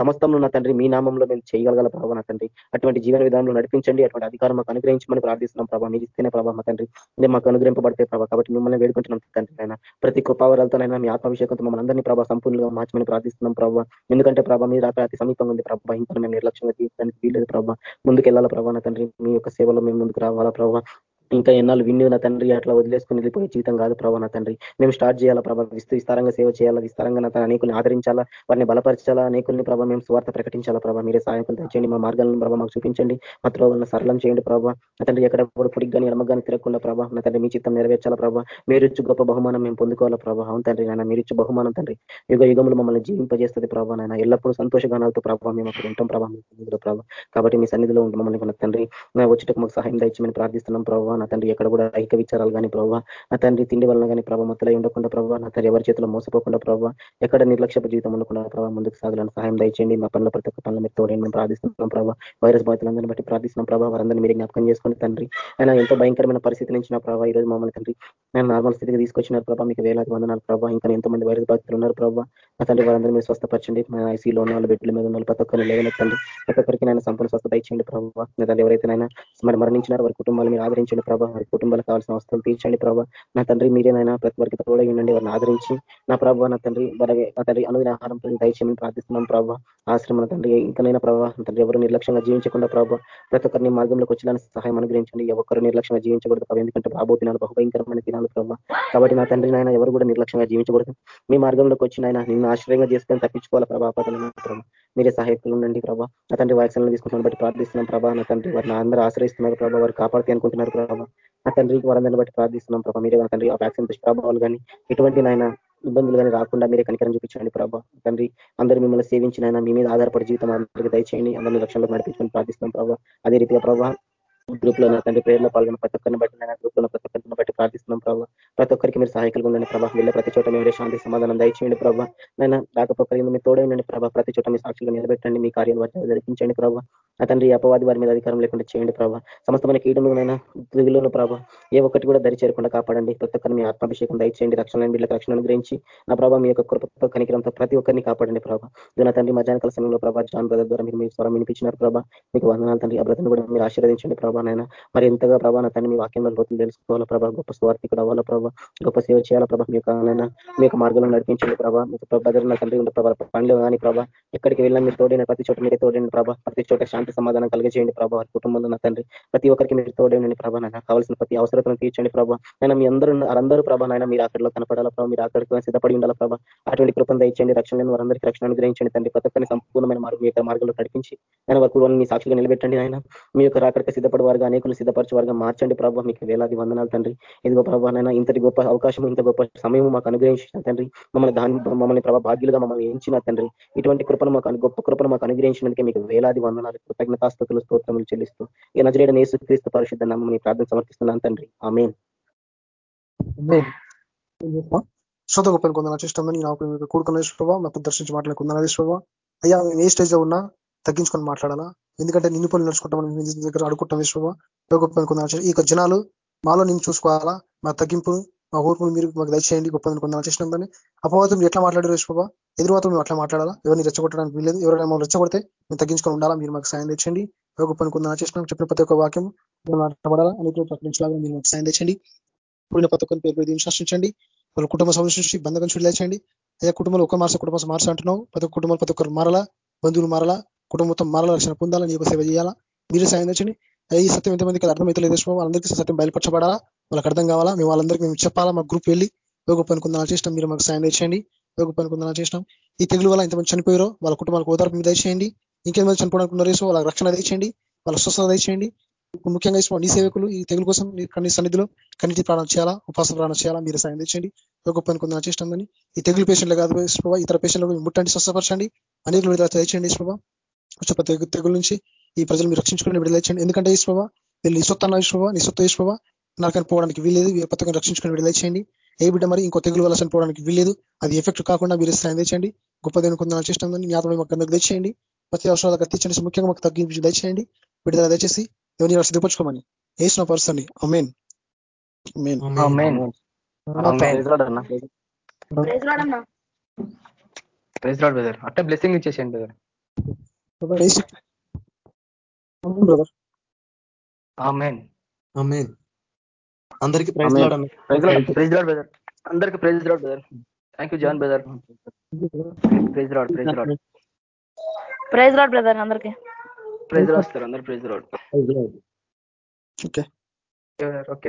సమస్తంలో నా తండ్రి మీ నామంలో మేము చేయగలగల ప్రభావ నా తండ్రి. అటువంటి జీవన విధానంలో నడిపించండి అటువంటి అధికారం మాకు అనుగ్రహించమని ప్రార్థిస్తున్నాం ప్రభావ మీరు ఇస్తేనే ప్రభావ మా తండ్రి నేను మాకు అనుగ్రహింపబడితే ప్రభావ కాబట్టి మిమ్మల్ని వేడుకుంటున్నాం తండ్రి నైనా ప్రతి కృపావరాలతోనైనా మీ ఆత్మాభిషేకంతో మమ్మల్ని అందరినీ ప్రభావ సంపూర్ణంగా మార్చమని ప్రార్థిస్తున్నాం ప్రభావ ఎందుకంటే ప్రభావ మీరు అతి సమీపంగా ఉంది ప్రభావ ఇంకా మేము నిర్లక్ష్యంగా తీయడానికి వీలేదు ప్రభావ ముందుకు వెళ్ళాల ప్రభావ తండ్రి. మీ యొక్క సేవలో మేము ముందుకు రావాలా ప్రభావ? ఇంకా ఎన్నాళ్ళు విన్ను నా తండ్రి అట్లా వదిలేసుకుని వెళ్ళిపోయే జీవితం కాదు ప్రభా నా తండ్రి. మేము స్టార్ట్ చేయాలా ప్రభా? విస్తారంగా సేవ చేయాలా? విస్తారంగా నా అనేకుల్ని ఆదరించాలా? వారిని బలపరచాలా? అనేకుల్ని ప్రభా మేము స్వార్థ ప్రకటించాలా ప్రభావ మీరే సహాయకులు తెచ్చండి మా మార్గాలను ప్రభావ మాకు చూపించండి. మా త్రోవలను సరళం చేయండి ప్రభావ నా తండ్రి ఎక్కడ కూడా పుడికి కానీ ఎడమగాని తిరగకుండా ప్రభావ నా తండ్రి మీ చిత్తం నెరవేర్చాలా ప్రభావ మీరు ఇచ్చు గొప్ప బహుమానం మేము పొందుకోవాలా ప్రభా? అవును తండ్రి నాయన మీరు ఇచ్చు బహుమానం తండ్రి. యుగ యుగములు మమ్మల్ని జీవింపజేస్తుంది ప్రభావ నాయన. ఎల్లప్పుడూ సంతోషగానాలతో ప్రభావ మేము అక్కడ ఉంటాం ప్రభావ ప్రభావ కాబట్టి మీ సన్నిధిలో ఉండి మమ్మల్ని తండ్రి వచ్చేటకు మాకు సహాయం దయచమని ప్రార్థిస్తున్నాం ప్రభావ నా తండ్రి ఎక్కడ కూడా ఐక విచారాలు కానీ ప్రభావ నా తండ్రి తిండి వలన కానీ ప్రభావ మొత్తలై ఉండకుండా ప్రభావ నా తండ్రి ఎవరి చేతిలో మోసపోకుండా ప్రభావ ఎక్కడ నిర్లక్ష్యపు జీవితం ఉండకుండా ప్రభావ ముందుకు సాగాలని సహాయం దయచేయండి. మా పనుల ప్రతి ఒక్క పనులు మీరు తోడని మేము ప్రార్థిస్తున్నాం ప్రభావ వైరస్ బాధితులందరినీ బట్టి ప్రార్థిస్తున్నాం ప్రభావ వారందరినీ మీరు జ్ఞాపకం చేసుకుని తండ్రి ఆయన ఎంతో భయంకరమైన పరిస్థితి నుంచి నా ప్రభావ ఈ రోజు మమ్మల్ని తండ్రి నేను నార్మల్ స్థితికి తీసుకొచ్చిన ప్రభావ మీకు వేలాది వందనాలు ప్రభావ ఇంకా ఎంతో మంది వైరస్ బాధితులు ఉన్నారు ప్రభావ నా తండ్రి వారందరూ మీరు స్వస్థపరచండి. మా ఐసీలో ఉన్న బెడ్ల మీద ఉన్న ప్రతి ఒక్కరిని లేవనెత్తండి. ప్రతి ఒక్కరికి నేను సంపూర్ణ స్వస్థత ఇచ్చండి ప్రభావ నా తండ్రి ఎవరైతే నైనా మరి మరణించినారు వారి కుటుంబాలు మీరు ఆదరించండి ప్రభావ వారి కుటుంబాలకు కావాల్సిన అవసరం తీర్చండి ప్రభావ నా తండ్రి మీరేనైనా ప్రతి వారికి తోడై ఉండండి వారిని ఆదరించి. నా ప్రభావ నా తండ్రి వారి నా తండ్రి అనుదిన ఆహారం దయచేయమని ప్రార్థిస్తున్నాం ప్రభావ ఆశ్రమ తండ్రి ఇంకనైనా ప్రభావ తండ్రి ఎవరు నిర్లక్ష్యంగా జీవించకుండా ప్రభావ ప్రతి ఒక్కరిని మార్గంలోకి వచ్చేదానికి సహాయం అనుగ్రహించండి. ఎవరు నిర్లక్ష్యంగా జీవించకూడదు ప్రభావ ఎందుకంటే రాబో దినాలు బహుభయంకరమైన దినాలు ప్రభావ కాబట్టి నా తండ్రి నాయన ఎవరు కూడా నిర్లక్ష్యంగా జీవించకూడదు. మీ మార్గంలోకి వచ్చిన ఆయన నిన్ను ఆశ్రయంగా చేసుకొని తప్పించుకోవాలి ప్రభావ ప్రభావ మీరే సహాయకులు ఉండండి ప్రభావ నా తండ్రి వ్యాక్సిన్లు తీసుకుంటున్నాను బట్టి ప్రార్థిస్తున్నాం ప్రభావ నా తండ్రి వారిని అందరూ ఆశ్రయిస్తున్నారు ప్రభావ వారు కాపాడుతూ అనుకుంటున్నారు ప్రభావ నా తండ్రికి వారందరిని బట్టి ప్రార్థిస్తున్నాం ప్రభావ మీరే తండ్రి ఆ వ్యాక్సిన్ దుష్ప్రభావాలు కానీ ఎటువంటి నాయన ఇబ్బందులు కానీ రాకుండా మీరే కనికరం చూపించండి ప్రభావ తండ్రి అందరూ మిమ్మల్ని సేవించిన మీ మీద ఆధారపడి జీవితం అందరికీ దయచేయండి. అందరినీ లక్ష్యంలో నడిపించుకొని ప్రార్థిస్తున్నాం ప్రభావ అదే రీతిగా ప్రభావ గ్రూప్లో నా తండ్రి పేర్లో పాల్గొన్న ప్రతి ఒక్కరిని బట్టి నేను గ్రూప్లో ప్రతి ఒక్కరిని బట్టి ప్రార్థిస్తున్నాం ప్రభావ ప్రతి ఒక్కరికి మీరు సహాయకులు ఉండండి ప్రభావ వెళ్ళే ప్రతి చోట మీరు శాంతి సమాధానం దయచేయండి ప్రభావ నేను రాకపోకరింది మీ తోడైందండి ప్రభావ ప్రతి చోట మీ సాక్షులు నిలబెట్టండి. మీ కార్యం జరిపించండి ప్రభావ నా తండ్రి అపవాది వారి మీద అధికారం లేకుండా చేయండి ప్రభావ సమస్తమైన కీడులోనైనా దిగులను ప్రభావ ఏ ఒక్కటి కూడా దరి చేరకుండా కాపాడండి. ప్రతి ఒక్కరిని మీ ఆత్మాభిషేకం దయచేయండి. రక్షణ వీళ్ళకి రక్షణ అనుగ్రహించి నా ప్రభావ మీ యొక్క కృపతో కనికరంతో ప్రతి ఒక్కరిని కాపాడండి ప్రభావ నా తండ్రి మధ్యాహ్న కాల సమయంలో ప్రభావ జాన్ బ్రదర్ ద్వారా మీరు మీ స్వరం వినిపించినారు ప్రభావ మీకు వందనాలు తండ్రి. ఆ బ్రతను కూడా మీరు ఆశీర్వదించండి ప్రభావ ప్రభానైనా. మరి ఎంతగా ప్రభావ నా తండ్రి మీ వాక్యం లోతులు తెలుసుకోవాలా ప్రభా? గొప్ప స్వార్థికుడు అవ్వాలా ప్రభా? గొప్ప సేవ చేయాలా ప్రభా మీ యొక్క మీ యొక్క మార్గంలో నడిపించండి ప్రభా. మీకు బ్రదర్ తండ్రి ఉండే ప్రభా పండ్లు కానీ ప్రభా ఎక్కడికి వెళ్ళినా మీరు తోడైన ప్రతి చోట మీరే తోడండి ప్రభా. ప్రతి చోట శాంతి సమాధానం కలిగజేయండి ప్రభా. వారి కుటుంబంలో నా తండ్రి. ప్రతి ఒక్కరికి మీరు తోడేయండి ప్రభావ నాకు కావాల్సిన ప్రతి అవసరతను తీర్చండి ప్రభా. నేను మీ అందరూ అందరూ ప్రభావ నాయన మీరు అక్కడిలో కనపడాలా ప్రభావ మీరు అక్కడికి సిద్ధపడి ఉండాలా ప్రభా? అటువంటి కృపను దయచేయండి. రక్షణ వారందరికీ రక్షణ అనుగ్రహించండి తండ్రి. ప్రతి ఒక్కరిని సంపూర్ణమైన మార్గం మీ యొక్క మార్గంలో నడిపించి నేను వరకు మీ సాక్షిగా నిలబెట్టండి ఆయన మీ యొక్క రాకడికి సిద్ధపడి వారుగా అనేకులు సిద్ధపరిచే వారుగా మార్చండి ప్రభావ మీకు వేలాది వందనాలు తండ్రి. ఇదిగో ప్రభావనైనా ఇంతటి గొప్ప అవకాశం ఇంత గొప్ప సమయం మాకు అనుగ్రహించిన తండ్రి. మమ్మల్ని దాని మమ్మల్ని ప్రభావ భాగ్యులుగా మమ్మల్ని ఎంచిన తండ్రి. ఇటువంటి కృపను మాకు గొప్ప కృపను మాకు అనుగ్రహించినందుకే మీకు వేలాది వందనాలు కృతజ్ఞతాస్తుతులు స్తోత్రములు చెల్లిస్తూ ఈ నజరేడ నేసు క్రీస్తు పరిశుద్ధ నామని ప్రార్థన సమర్పిస్తున్నాను తండ్రి. ఆమె శ్రోత గొప్పని కొందరు ఇష్టమని నాకు మీకు కూడుకున్న శోభ మాకు దర్శించి మాట్లాడుకుందన్నది శోభ అయ్యా మేము ఏ స్టేజ్లో ఉన్నా తగ్గించుకొని మాట్లాడాలా? ఎందుకంటే నిన్ను పనులు నడుచుకుంటాం దగ్గర అడుగుకుంటాం శోభ గొప్ప కొందరు ఈ జనాలు మాలో నేను చూసుకోవాలా? మా తగ్గింపు మా ఊర్పును మీరు మాకు దయచేయండి గొప్ప చేసిన చేసినాం కానీ అపవాదం మీరు ఎట్లా మాట్లాడారు శోభ ఎదురువాతం మేము అట్లా మాట్లాడాలా? ఎవరిని రెచ్చగొట్టడానికి వీలేదు ఎవరైనా మమ్మల్ని రెచ్చగొడితే మేము తగ్గించుకొని ఉండాలా? మీరు మాకు సాయం తెచ్చండి. యోగ పనుకుందా చేసినాం చెప్పిన ప్రతి ఒక్క వాక్యం మాట్లాడాలా అని ప్రకటించలాగా మీరు మాకు సాయం తెచ్చండి. కూడిన ప్రతి ఒక్కరిని పేరు దీన్ని శాసించండి. వాళ్ళ కుటుంబ సంరక్షించి బంధకం చూడలేచండి అదే కుటుంబంలో ఒక మార్చ కుటుంబం మార్చ అంటున్నావు. ప్రతి ఒక్క కుటుంబాలు ప్రతి ఒక్కరు మారాలా? బంధువులు మారాలా? కుటుంబంతో మారల రక్షణ పొందాలని నీకు సేవ చేయాలా? మీరు సాయం తెచ్చండి ఈ సత్యం ఎంతమందికి అర్థమైతలేదు వాళ్ళందరికీ సత్యం బయలుపరచబడాలా? వాళ్ళకి అర్థం కావాలా? మేము వాళ్ళందరికీ మేము చెప్పాలా? మా గ్రూప్ వెళ్ళి యోగ పనుకుందా చేసినాం. మీరు మాకు సాయం తెచ్చండి యోగ పనుకుందా చేసినాం. ఈ తెగులు వల్ల ఎంతమంది చనిపోయారో వాళ్ళ కుటుంబాలకు ఓదార్పు మీద దయచేయండి. ఇంకెంతమంది చనిపోవడానికి ఉన్నారేసో వాళ్ళ రక్షణ దయచేయండి. వాళ్ళ స్వస్థత దయచేయండి. ముఖ్యంగా ఇష్టం నీ సేవకులు ఈ తెగులు కోసం కన్నీ సన్నిధిలో కన్నీటి ప్రాణం చేయాలా? ఉపాస ప్రాణం చేయాలా? మీరు సాయం తెచ్చండి యోగ పనుకుందా కానీ ఈ తెగులు పేషెంట్లు కాదు ఇతర పేషెంట్లు ముట్టండి స్వస్థపరచండి. అనేక విడుదల దయచేయండి ఇష్టమా వచ్చే ప్రతి తెగుల నుంచి ఈ ప్రజలు మీరు రక్షించుకుని విడుదలచ్చండి ఎందుకంటే ఈశ్వవ వీళ్ళు నీ సొత్తు అన్న ఈశ్వవ నీ సొత్తు ఈశ్వవ నరకని పోవడానికి వీలేదు ఈ పథకం రక్షించుకుని విడుదలచ్చేయండి ఏ బిడ్డ మరి ఇంకో తెగులు వల్ల చనిపోవడానికి వీలేదు అది ఎఫెక్ట్ కాకుండా మీరు సాయం తెచ్చండి గొప్ప దేని కొందరు చేస్తామని జ్ఞాపకం మాకు అందరికి తెచ్చేయండి ప్రతి అవసరాలకు తెచ్చండి ముఖ్యంగా మాకు తగ్గించి దయచేయండి. విడుదల దయచేసి ఎవరిని సిద్ధపరచుకోమని. వేసిన పరుసండి అమేన్ అట్టే బ్లెస్సింగ్ ఇచ్చేసేయండి బ్రదర్ అందరికి ప్రైజ్ ప్రైజ్ రాడ్ బ్రదర్ అందరికి praise Lord brother thank you John brother praise Lord praise Lord praise Lord brother అందరికి. ప్రైజ్ రాస్తారు అందరు ప్రైజ్ రాడ్ ఓకే ఓకే